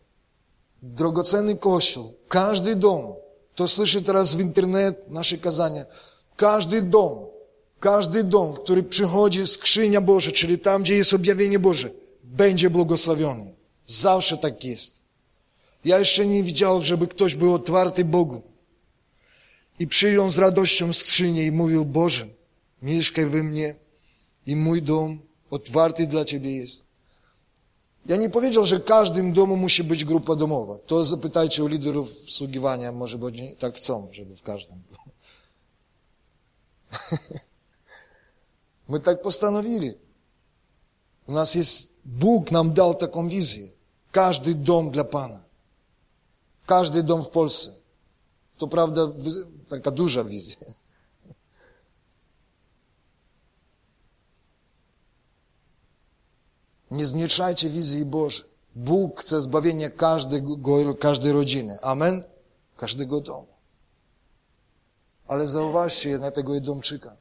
drogocenny kościół, każdy dom, to słyszy teraz w internet nasze kazania, każdy dom, każdy dom, który przychodzi skrzynia Boża, czyli tam, gdzie jest objawienie Boże, będzie błogosławiony. Zawsze tak jest. Ja jeszcze nie widział, żeby ktoś był otwarty Bogu i przyjął z radością skrzynię i mówił, Boże, mieszkaj we mnie i mój dom otwarty dla Ciebie jest. Powiedział, że w każdym domu musi być grupa domowa. To zapytajcie u liderów sługiwania, może bo oni tak chcą, żeby w każdym było. My tak postanowili. U nas jest, Bóg nam dał taką wizję. Każdy dom dla Pana. Każdy dom w Polsce. To prawda, taka duża wizja. Nie zmniejszajcie wizji Bożej. Bóg chce zbawienia każdego, każdej rodziny. Amen? Każdego domu. Ale zauważcie na tego Edomczyka.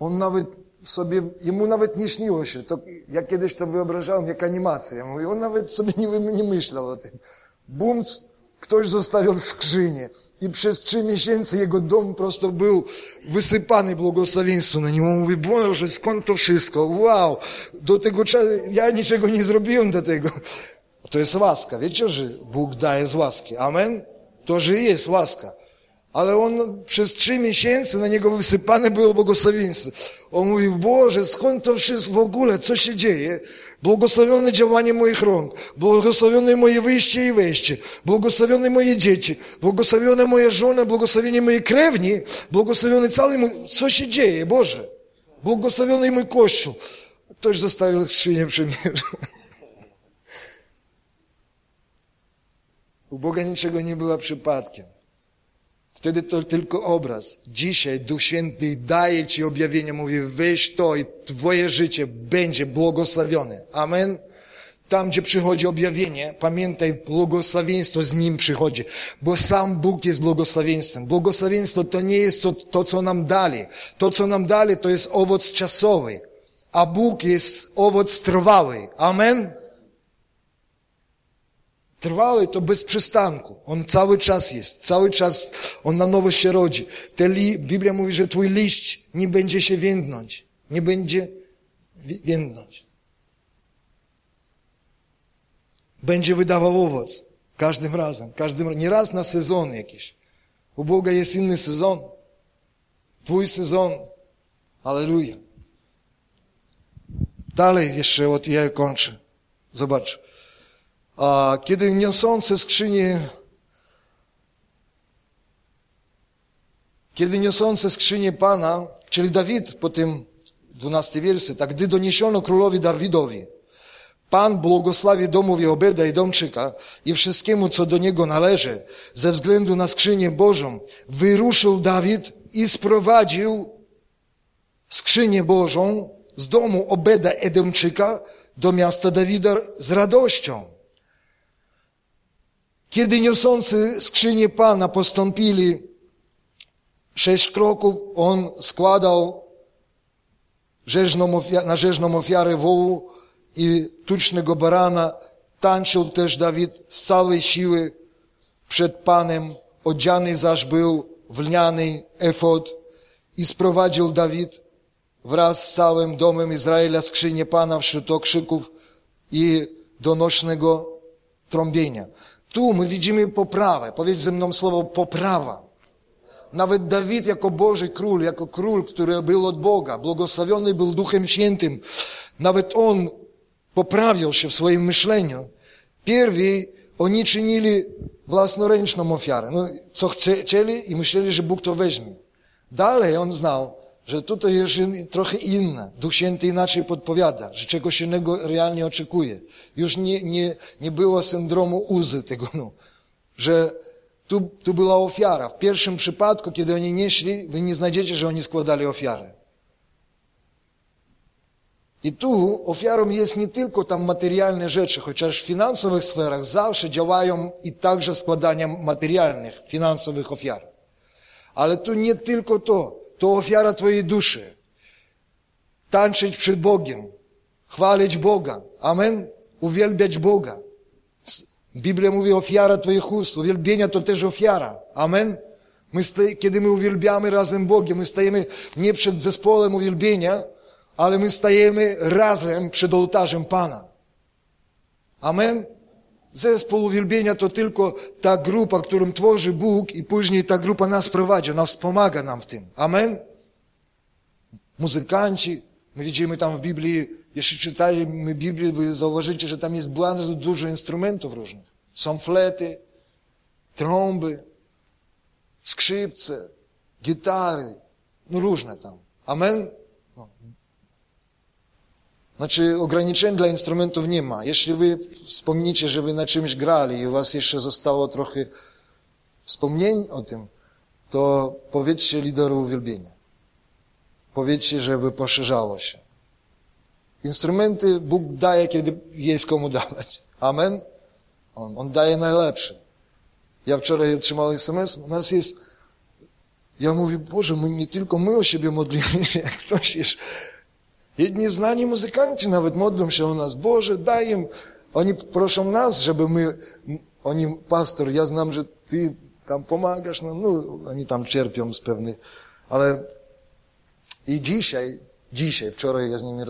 On nawet sobie, jemu nawet nie śniło się. To, ja kiedyś to wyobrażałem jak animację. Ja mówię, on nawet sobie nie, nie myślał o tym. Bumc, ktoś zostawił w skrzynie. I przez trzy miesiące jego dom prosto był wysypany błogosławieństwo na nim. On mówi, Boże, skąd to wszystko? Wow! Do tego czasu, ja niczego nie zrobiłem do tego. To jest łaska. Wiecie, że Bóg daje z łaski. Amen? To, że jest łaska. Ale on przez trzy miesiące na niego wysypane było błogosławieństwo. On mówi, Boże, skąd to wszystko w ogóle, co się dzieje? Błogosławione działanie moich rąk, błogosławione moje wyjście i wejście, błogosławione moje dzieci, błogosławione moja żona, błogosławienie mojej krewni, błogosławiony cały mój... Co się dzieje, Boże? Błogosławiony mój Kościół. Ktoś zostawił skrzynię przymierza. U Boga niczego nie było przypadkiem. Wtedy to tylko obraz. Dzisiaj Duch Święty daje Ci objawienie, mówi weź to i Twoje życie będzie błogosławione. Amen. Tam, gdzie przychodzi objawienie, pamiętaj, błogosławieństwo z Nim przychodzi, bo sam Bóg jest błogosławieństwem. Błogosławieństwo to nie jest to, to, co nam dali. To, co nam dali, to jest owoc czasowy, a Bóg jest owoc trwały. Amen. Trwały to bez przystanku. On cały czas jest, cały czas on na nowo się rodzi. Te li, Biblia mówi, że twój liść nie będzie się więdnąć. Nie będzie więdnąć. Będzie wydawał owoc. Każdym razem. Każdym, nie raz na sezon jakiś. U Boga jest inny sezon. Twój sezon. Aleluja. Dalej jeszcze, od ja kończę. Zobacz. A kiedy niosące skrzynię, kiedy niosące skrzynię Pana, czyli Dawid po tym 12 wiersy, tak gdy doniesiono królowi Dawidowi, Pan błogosławi domowi Obeda i Domczyka i wszystkiemu, co do niego należy, ze względu na skrzynię Bożą, wyruszył Dawid i sprowadził skrzynię Bożą z domu Obeda Edomczyka do miasta Dawida z radością. Kiedy niosący skrzynię Pana postąpili sześć kroków, on składał rzeźną na rzeźną ofiarę wołu i tucznego barana. Tańczył też Dawid z całej siły przed Panem. Odziany zaś był w lniany efod i sprowadził Dawid wraz z całym domem Izraela skrzynię Pana wśród okrzyków i donośnego trąbienia. Tu my widzimy poprawę. Powiedz ze mną słowo poprawa. Nawet Dawid jako Boży król, jako król, który był od Boga, błogosławiony był Duchem Świętym, nawet on poprawił się w swoim myśleniu. Pierwi oni czynili własnoręczną ofiarę. No, co chcieli i myśleli, że Bóg to weźmie. Dalej on znał, że tutaj jest trochę inne. Duch Święty inaczej podpowiada, że czegoś innego realnie oczekuje. Już nie, nie, nie było syndromu uzy tego, no, że tu, tu była ofiara. W pierwszym przypadku, kiedy oni nieśli, wy nie znajdziecie, że oni składali ofiarę. I tu ofiarą jest nie tylko tam materialne rzeczy, chociaż w finansowych sferach zawsze działają i także składania materialnych, finansowych ofiar. Ale tu nie tylko to to ofiara Twojej duszy. Tańczyć przed Bogiem, chwalić Boga. Amen. Uwielbiać Boga. Biblia mówi ofiara Twoich ust. Uwielbienia to też ofiara. Amen. My kiedy my uwielbiamy razem Bogiem, my stajemy nie przed zespołem uwielbienia, ale my stajemy razem przed ołtarzem Pana. Amen. Zespół uwielbienia to tylko ta grupa, którą tworzy Bóg i później ta grupa nas prowadzi, ona wspomaga nam w tym. Amen? Muzykanci, my widzimy tam w Biblii, jeśli czytamy Biblię, wy zauważycie, że tam jest bardzo dużo instrumentów różnych. Są flety, trąby, skrzypce, gitary, no różne tam. Amen? Znaczy ograniczeń dla instrumentów nie ma. Jeśli wy wspomnicie, że wy na czymś grali i u was jeszcze zostało trochę wspomnień o tym, to powiedzcie lideru uwielbienia. Powiedzcie, żeby poszerzało się. Instrumenty Bóg daje, kiedy jest komu dawać. Amen? On, on daje najlepsze. Ja wczoraj otrzymałem SMS, u nas jest, ja mówię, Boże, my nie tylko my o siebie modlimy, jak ktoś jest Jedni znani muzykanci nawet modlą się o nas. Boże, daj im. Oni proszą nas, żeby my, oni, pastor, ja znam, że ty tam pomagasz nam, no, oni tam cierpią z pewnych, ale i dzisiaj, dzisiaj, wczoraj ja z nimi,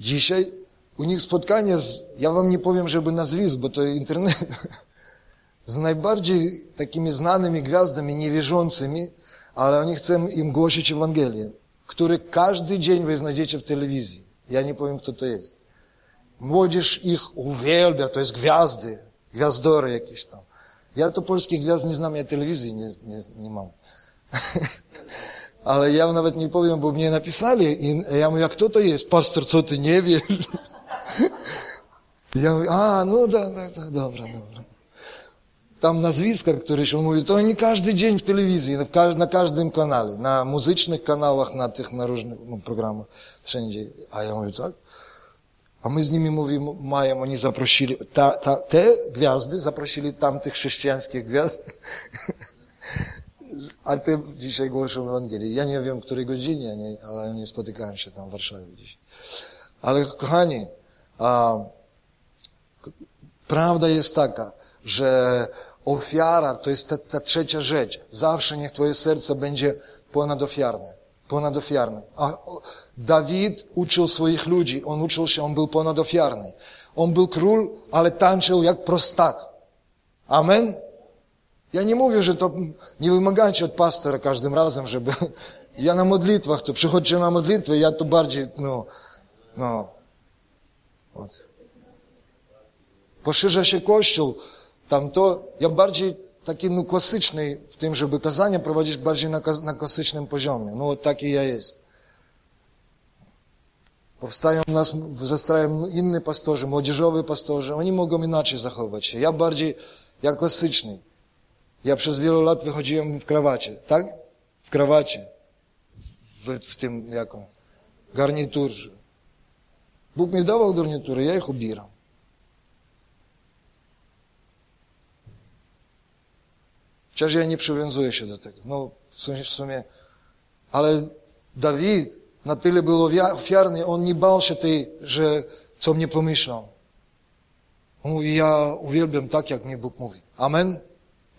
dzisiaj u nich spotkanie z, ja wam nie powiem, żeby nazwisk, bo to internet, z najbardziej takimi znanymi gwiazdami, niewierzącymi, ale oni chcą im głosić Ewangelię który każdy dzień wy znajdziecie w telewizji. Ja nie powiem, kto to jest. Młodzież ich uwielbia, to jest gwiazdy, gwiazdory jakieś tam. Ja to polskich gwiazd nie znam, ja telewizji nie, nie, nie mam. Ale ja nawet nie powiem, bo mnie napisali i ja mówię, a kto to jest? Pastor, co ty nie wiesz? Ja mówię, a, no da, da, da, dobra, dobra tam nazwiska, które się mówi, to nie każdy dzień w telewizji, na każdym kanale, na muzycznych kanałach, na tych, na różnych no, programach, wszędzie. A ja mówię, tak? A my z nimi mówimy, mają, oni zaprosili, ta, ta, te gwiazdy zaprosili tamtych chrześcijańskich gwiazd, a te dzisiaj głoszą Ewangelię. Ja nie wiem, której godzinie, nie, ale oni spotykają się tam w Warszawie dziś. Ale kochani, prawda jest taka, że ofiara to jest ta, ta trzecia rzecz. Zawsze niech twoje serce będzie ponadofiarne. Ponadofiarne. A Dawid uczył swoich ludzi, on uczył się, on był ponadofiarny. On był król, ale tańczył jak prostak. Amen? Ja nie mówię, że to nie wymagajcie od pastora każdym razem, żeby... Ja na modlitwach, to przychodźcie na modlitwę, ja to bardziej, no, no. Вот. Poszerza się Kościół, tam to, ja bardziej taki no, klasyczny w tym, żeby kazania prowadzić bardziej na, na klasycznym poziomie. No taki ja jest. Powstają nas, zastają inni pastorzy, młodzieżowi pastorzy, oni mogą inaczej zachować się. Ja bardziej, ja klasyczny. Ja przez wiele lat wychodziłem w krawacie, tak? W krawacie. W, w tym, jaką? Garniturze. Bóg mi dawał garnitury, ja ich ubieram. Chociaż ja nie przywiązuję się do tego. No, w sumie, w sumie. Ale Dawid na tyle był ofiarny, on nie bał się tej, że co mnie pomyślał. On mówi, ja uwielbiam tak, jak mnie Bóg mówi. Amen?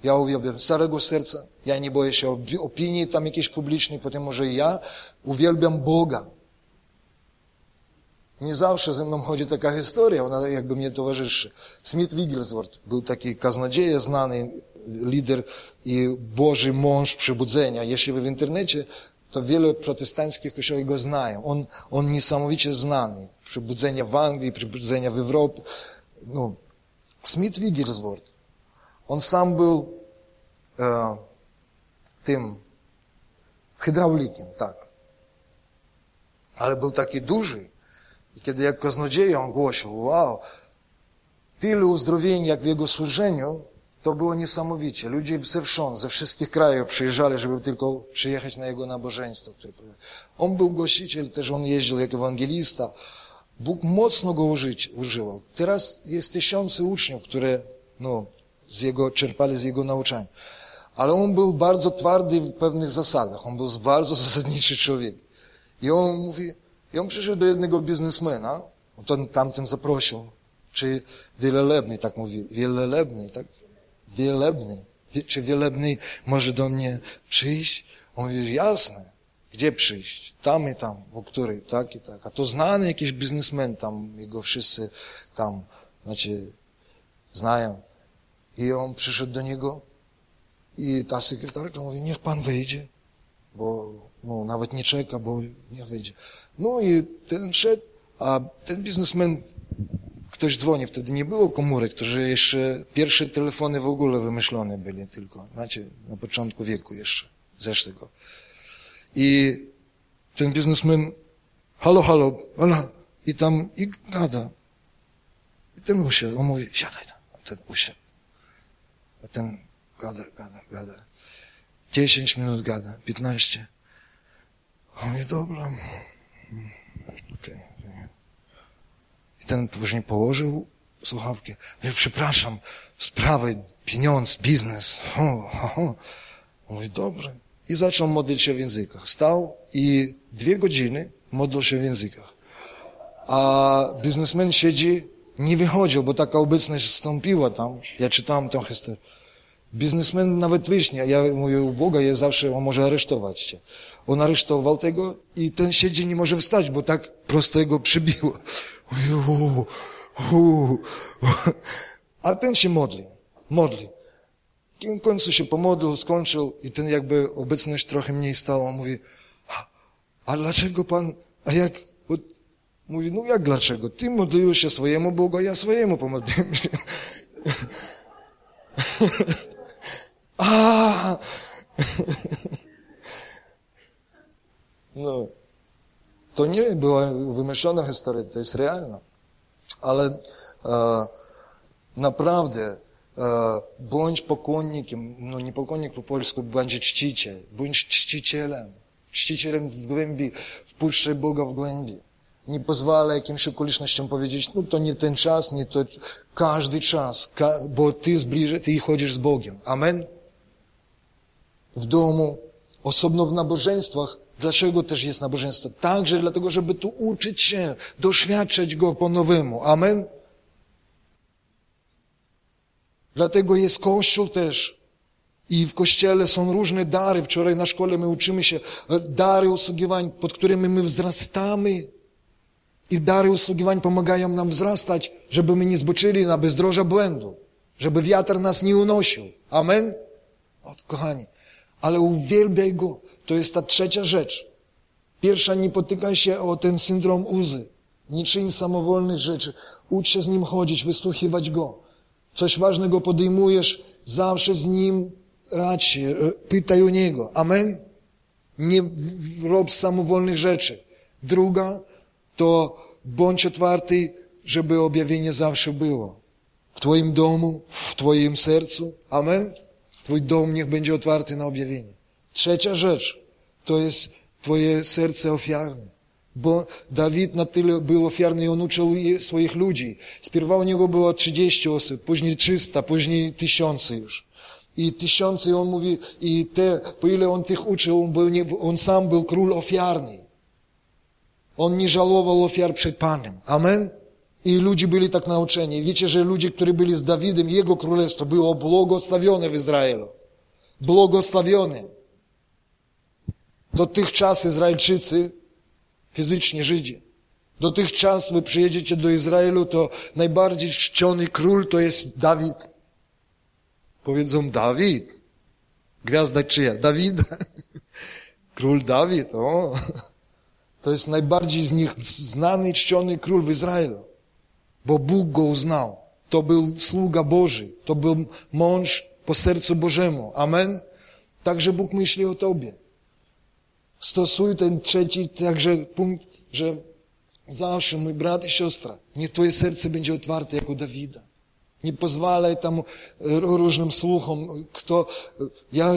Ja uwielbiam z całego serca. Ja nie boję się opinii tam jakiejś publicznej, ponieważ ja uwielbiam Boga. Nie zawsze ze mną chodzi taka historia, ona jakby mnie towarzyszy. Smith Wigglesworth był taki kaznodzieja znany, lider i Boży mąż przebudzenia. Jeśli wy w internecie, to wiele protestanckich kościołów go znają. On, on niesamowicie znany. Przebudzenia w Anglii, przebudzenia w Europie. No. Smith Wigglesworth. On sam był e, tym hydraulikiem, tak. Ale był taki duży. I kiedy jak kaznodzieja on głosił, wow, tyle uzdrowień jak w jego służeniu, to było niesamowicie. Ludzie ze wsząd, ze wszystkich krajów przyjeżdżali, żeby tylko przyjechać na jego nabożeństwo. Które... On był głosiciel, też on jeździł jak ewangelista. Bóg mocno go użyć, używał. Teraz jest tysiące uczniów, które no, z jego, czerpali z jego nauczania. Ale on był bardzo twardy w pewnych zasadach. On był bardzo zasadniczy człowiek. I on mówi, i on przyszedł do jednego biznesmena, on tamten zaprosił, czy wielelebny, tak mówi, wielelebny, tak? Wielebny. Czy wielebny może do mnie przyjść? On mówi, jasne. Gdzie przyjść? Tam i tam, o której, tak i tak. A to znany jakiś biznesmen, tam jego wszyscy tam, znaczy, znają. I on przyszedł do niego i ta sekretarka mówi, niech pan wyjdzie, bo no, nawet nie czeka, bo niech wyjdzie. No i ten szedł, a ten biznesmen, ktoś dzwoni, wtedy nie było komórek, to że jeszcze pierwsze telefony w ogóle wymyślone byli tylko, znacie, na początku wieku jeszcze, zeszłego. I ten biznesmen, halo, halo, halo, i tam, i gada. I ten usiadł, on mówi, siadaj tam, a ten usiadł. A ten gada, gada, gada. Dziesięć minut gada, piętnaście. On mówi, dobra. Ten później położył słuchawkę. Mówi, przepraszam, sprawy, pieniądz, biznes. O, o, o. Mówi, dobrze. I zaczął modlić się w językach. Stał i dwie godziny modlił się w językach. A biznesmen siedzi, nie wychodził, bo taka obecność stąpiła tam. Ja czytałem tę historię. Biznesmen nawet wyjść. Ja mówię, u Boga jest zawsze, on może aresztować cię. On aresztował tego i ten siedzi nie może wstać, bo tak prosto jego przybiło. Uu, uu. A ten się modli. Modli. W końcu się pomodlił, skończył i ten jakby obecność trochę mniej stała. Mówi, a dlaczego pan, a jak, mówi, no jak dlaczego? Ty modliłeś się swojemu Bogu, a ja swojemu pomodliłem się. a No, to nie była wymyślona historia, to jest realna. Ale e, naprawdę e, bądź pokonnikiem, no nie pokonnik po polsku, bądź czciciel, bądź czcicielem, czcicielem w głębi, wpuszczaj Boga w głębi. Nie pozwala jakimś okolicznościom powiedzieć, no to nie ten czas, nie to każdy czas, ka bo ty zbliżasz, ty chodzisz z Bogiem. Amen? W domu, osobno w nabożeństwach, Dlaczego też jest nabożeństwo? Także dlatego, żeby tu uczyć się, doświadczać Go po nowemu. Amen? Dlatego jest Kościół też. I w Kościele są różne dary. Wczoraj na szkole my uczymy się dary usługiwań, pod którymi my wzrastamy. I dary usługiwań pomagają nam wzrastać, żeby my nie zboczyli na bezdroża błędu. Żeby wiatr nas nie unosił. Amen? O, kochani, ale uwielbiaj Go. To jest ta trzecia rzecz. Pierwsza, nie potykaj się o ten syndrom uzy. Nie czyń samowolnych rzeczy. Ucz się z Nim chodzić, wysłuchiwać Go. Coś ważnego podejmujesz, zawsze z Nim radź się, pytaj o Niego. Amen? Nie rob samowolnych rzeczy. Druga, to bądź otwarty, żeby objawienie zawsze było. W Twoim domu, w Twoim sercu. Amen? Twój dom niech będzie otwarty na objawienie. Trzecia rzecz, to jest Twoje serce ofiarne. Bo Dawid na tyle był ofiarny i on uczył swoich ludzi. Spierwa u niego było 30 osób, później 300, później tysiące już. I tysiące, i on mówi, i te, po ile on tych uczył, on, był, on sam był król ofiarny. On nie żałował ofiar przed Panem. Amen? I ludzie byli tak nauczeni. Wiecie, że ludzie, którzy byli z Dawidem, jego królestwo było błogosławione w Izraelu. Błogosławione. Dotychczas Izraelczycy, fizycznie Żydzi, dotychczas wy przyjedziecie do Izraelu, to najbardziej czczony król to jest Dawid. Powiedzą Dawid. Gwiazda czyja? Dawida. Król Dawid, o. To jest najbardziej z nich znany i czczony król w Izraelu. Bo Bóg go uznał. To był sługa Boży. To był mąż po sercu Bożemu. Amen? Także Bóg myśli o tobie. Stosuj ten trzeci także punkt, że zawsze, mój brat i siostra, niech twoje serce będzie otwarte jak u Dawida. Nie pozwalaj tam różnym słuchom, kto, ja,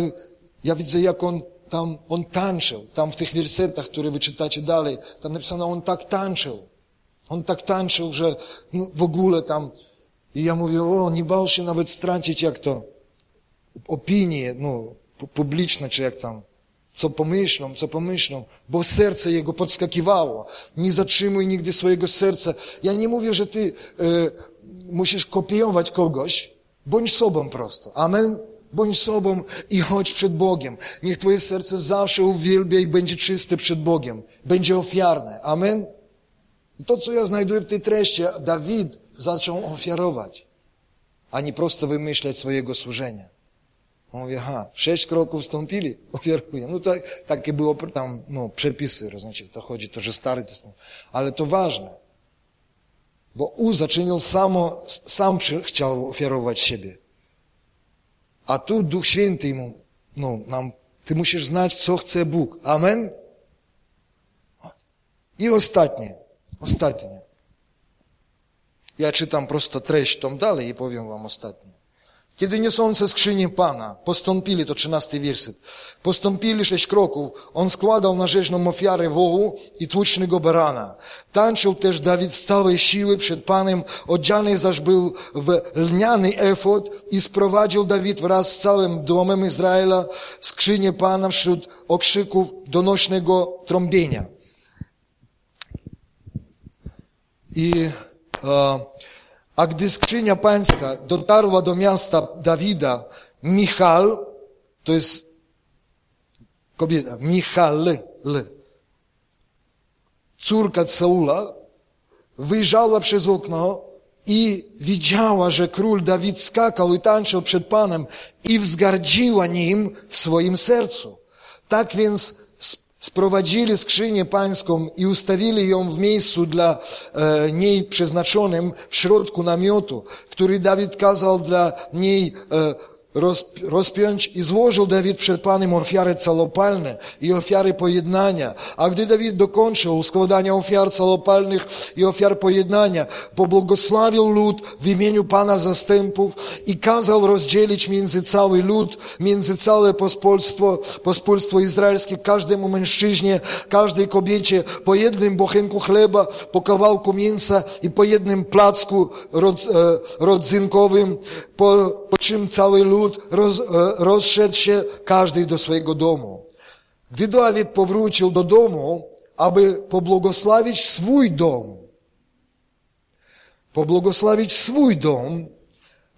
ja widzę jak on tam, on tańczył, tam w tych wersetach, które wy czytacie dalej, tam napisano, on tak tańczył. On tak tańczył, że no, w ogóle tam, i ja mówię, o, nie bał się nawet stracić jak to, opinię, no, publiczne, czy jak tam, co pomyślą, co pomyślą, bo serce jego podskakiwało. Nie zatrzymuj nigdy swojego serca. Ja nie mówię, że ty e, musisz kopiować kogoś, bądź sobą prosto. Amen? Bądź sobą i chodź przed Bogiem. Niech twoje serce zawsze uwielbia i będzie czyste przed Bogiem. Będzie ofiarne. Amen? To, co ja znajduję w tej treści, Dawid zaczął ofiarować, a nie prosto wymyślać swojego służenia. On mówi, aha, sześć kroków wstąpili, ofiaruję. No tak, takie było tam, no, przepisy, rozumiecie, to chodzi, to, że stary testament. Ale to ważne, bo Uza czynił samo, sam chciał ofiarować siebie. A tu Duch Święty mu, no, nam, ty musisz znać, co chce Bóg. Amen? I ostatnie, ostatnie. Ja czytam prosto treść tą dalej i powiem wam ostatnie. Kiedy niosące skrzynię Pana postąpili, to trzynasty wierset, postąpili sześć kroków, on składał na rzeźną ofiarę wołu i tłucznego barana. Tańczył też Dawid z całej siły przed Panem, odziany zaś był w lniany efod i sprowadził Dawid wraz z całym domem Izraela skrzynię Pana wśród okrzyków donośnego trąbienia. I e, a gdy skrzynia pańska dotarła do miasta Dawida, Michal, to jest kobieta, Michal, córka Saula, wyjrzała przez okno i widziała, że król Dawid skakał i tańczył przed Panem i wzgardziła nim w swoim sercu. Tak więc sprowadzili skrzynię pańską i ustawili ją w miejscu dla e, niej przeznaczonym w środku namiotu, który Dawid kazał dla niej e, rozpiąć i złożył Dawid przed Panem ofiary calopalne i ofiary pojednania. A gdy Dawid dokończył składania ofiar calopalnych i ofiar pojednania, pobłogosławił lud w imieniu Pana zastępów i kazał rozdzielić między cały lud, między całe pospólstwo, pospólstwo izraelskie, każdemu mężczyźnie, każdej kobiecie po jednym bochenku chleba, po kawałku mięsa i po jednym placku e, rodzynkowym, po, po czym cały lud e, rozszedł się każdy do swojego domu. Gdy Dawid powrócił do domu, aby pobłogosławić swój dom, pobłogosławić swój dom,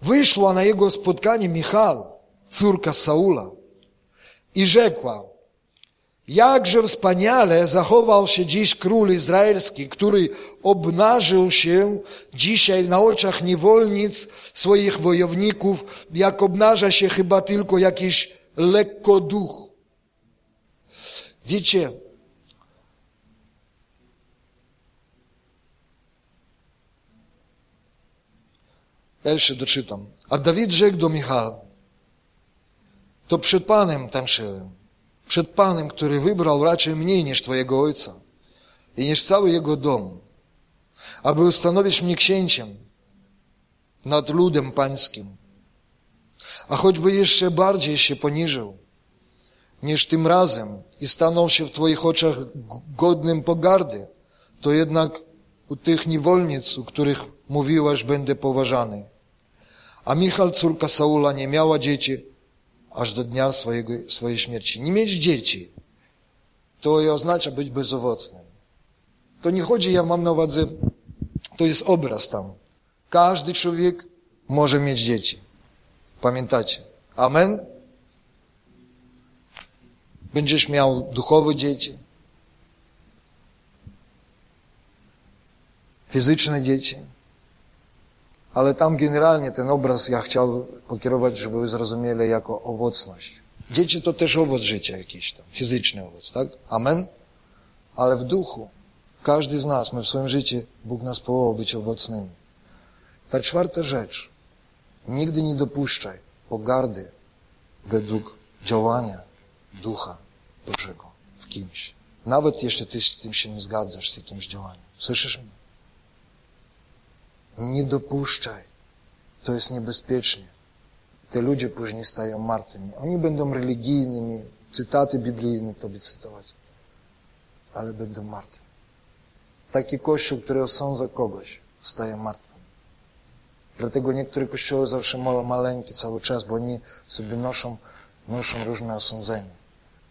wyszła na jego spotkanie Michal, córka Saula, i rzekła, Jakże wspaniale zachował się dziś król izraelski, który obnażył się dzisiaj na oczach niewolnic swoich wojowników, jak obnaża się chyba tylko jakiś lekkoduch. Wiecie, ja jeszcze doczytam. A Dawid rzekł do Michała, to przed Panem tańczyłem przed Panem, który wybrał raczej mnie niż Twojego Ojca i niż cały Jego dom, aby ustanowić mnie księciem nad ludem pańskim. A choćby jeszcze bardziej się poniżył niż tym razem i stanął się w Twoich oczach godnym pogardy, to jednak u tych niewolnic, u których mówiłaś, będę poważany. A Michal, córka Saula, nie miała dzieci, aż do dnia swojego, swojej śmierci. Nie mieć dzieci, to oznacza być bezowocnym. To nie chodzi, ja mam na uwadze, to jest obraz tam. Każdy człowiek może mieć dzieci. Pamiętacie? Amen? Będziesz miał duchowe dzieci, fizyczne dzieci, ale tam generalnie ten obraz ja chciał pokierować, żeby wy zrozumieli jako owocność. Dzieci to też owoc życia jakiś tam, fizyczny owoc, tak? Amen? Ale w duchu, każdy z nas, my w swoim życiu, Bóg nas powołał być owocnymi. Ta czwarta rzecz, nigdy nie dopuszczaj pogardy według działania Ducha Bożego w kimś. Nawet jeśli ty z tym się nie zgadzasz, z jakimś działaniem. Słyszysz mnie? Nie dopuszczaj. To jest niebezpiecznie. Te ludzie później stają martwymi. Oni będą religijnymi, cytaty biblijne tobie cytować, ale będą martwi. Taki kościół, który osądza kogoś, staje martwym. Dlatego niektóre kościoły zawsze maleńkie cały czas, bo oni sobie noszą, noszą różne osądzenia.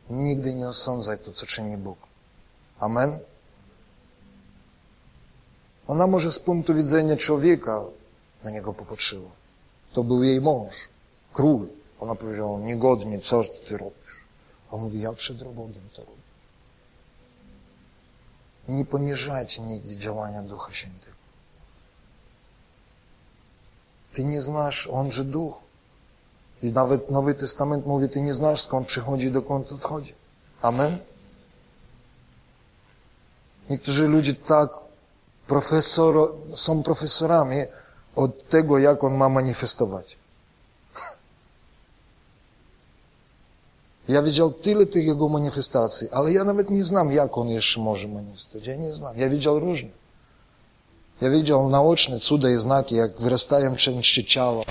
Nigdy nie osądzaj to, co czyni Bóg. Amen? Ona może z punktu widzenia człowieka na niego popatrzyła. To był jej mąż, król. Ona powiedziała, niegodnie, co ty robisz? On mówi, ja przed Bogiem to robię. Nie poniżajcie nigdy działania Ducha Świętego. Ty nie znasz, On że Duch. I nawet Nowy Testament mówi, ty nie znasz skąd przychodzi dokąd odchodzi. Amen? Niektórzy ludzie tak profesor, są profesorami od tego, jak on ma manifestować. Ja widział tyle tych jego manifestacji, ale ja nawet nie znam, jak on jeszcze może manifestować. Ja nie znam. Ja widział różne. Ja widział naoczne cuda i znaki, jak wyrastają części ciała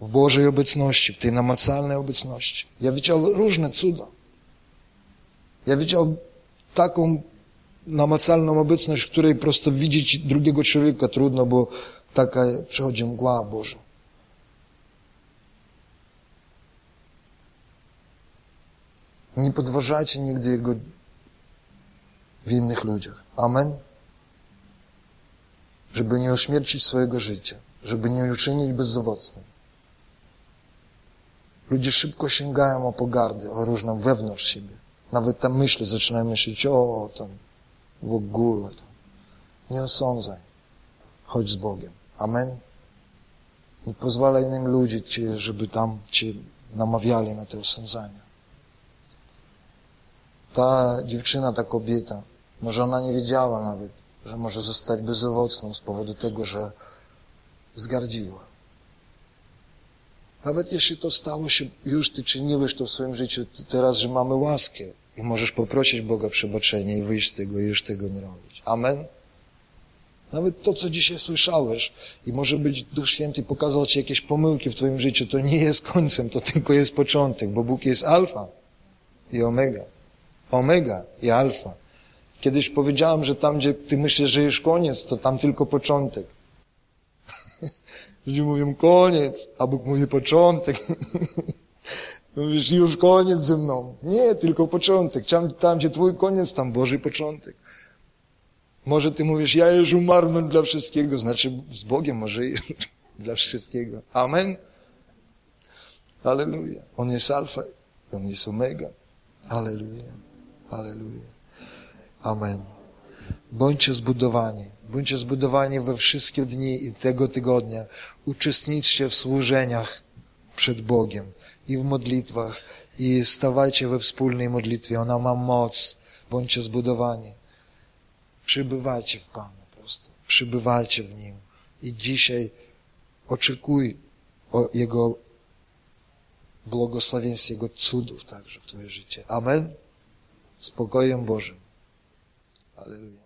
w Bożej obecności, w tej namacalnej obecności. Ja widział różne cuda. Ja widział taką namacalną obecność, w której prosto widzieć drugiego człowieka trudno, bo taka przychodzi mgła Boża. Nie podważajcie nigdy Jego w innych ludziach. Amen. Żeby nie ośmiercić swojego życia, żeby nie uczynić bezowocnym. Ludzie szybko sięgają o pogardę, o różną wewnątrz siebie. Nawet tam myśli zaczynają myśleć, o, tam w ogóle. Nie osądzaj. Chodź z Bogiem. Amen. Nie pozwalaj innym ludziom, żeby tam cię namawiali na te osądzania. Ta dziewczyna, ta kobieta, może ona nie wiedziała nawet, że może zostać bezowocną z powodu tego, że zgardziła. Nawet jeśli to stało się, już ty czyniłeś to w swoim życiu, teraz, że mamy łaskę, i możesz poprosić Boga przebaczenia i wyjść z tego i już tego nie robić. Amen? Nawet to, co dzisiaj słyszałeś i może być Duch Święty pokazał Ci jakieś pomyłki w Twoim życiu, to nie jest końcem, to tylko jest początek, bo Bóg jest alfa i omega. Omega i alfa. Kiedyś powiedziałem, że tam, gdzie Ty myślisz, że już koniec, to tam tylko początek. Ludzie mówią koniec, a Bóg mówi początek. Mówisz, już koniec ze mną. Nie, tylko początek. Tam, tam, gdzie twój koniec, tam Boży początek. Może ty mówisz, ja już umarłem dla wszystkiego, znaczy z Bogiem może dla wszystkiego. Amen. Aleluja. On jest alfa, on jest omega. Aleluja. Aleluja. Amen. Bądźcie zbudowani. Bądźcie zbudowani we wszystkie dni tego tygodnia. Uczestniczcie w służeniach przed Bogiem i w modlitwach i stawajcie we wspólnej modlitwie. Ona ma moc. Bądźcie zbudowani. Przybywajcie w Panu po prostu. Przybywajcie w Nim. I dzisiaj oczekuj Jego błogosławieństw, Jego cudów także w Twoje życie. Amen. Spokojem Bożym. Aleluja.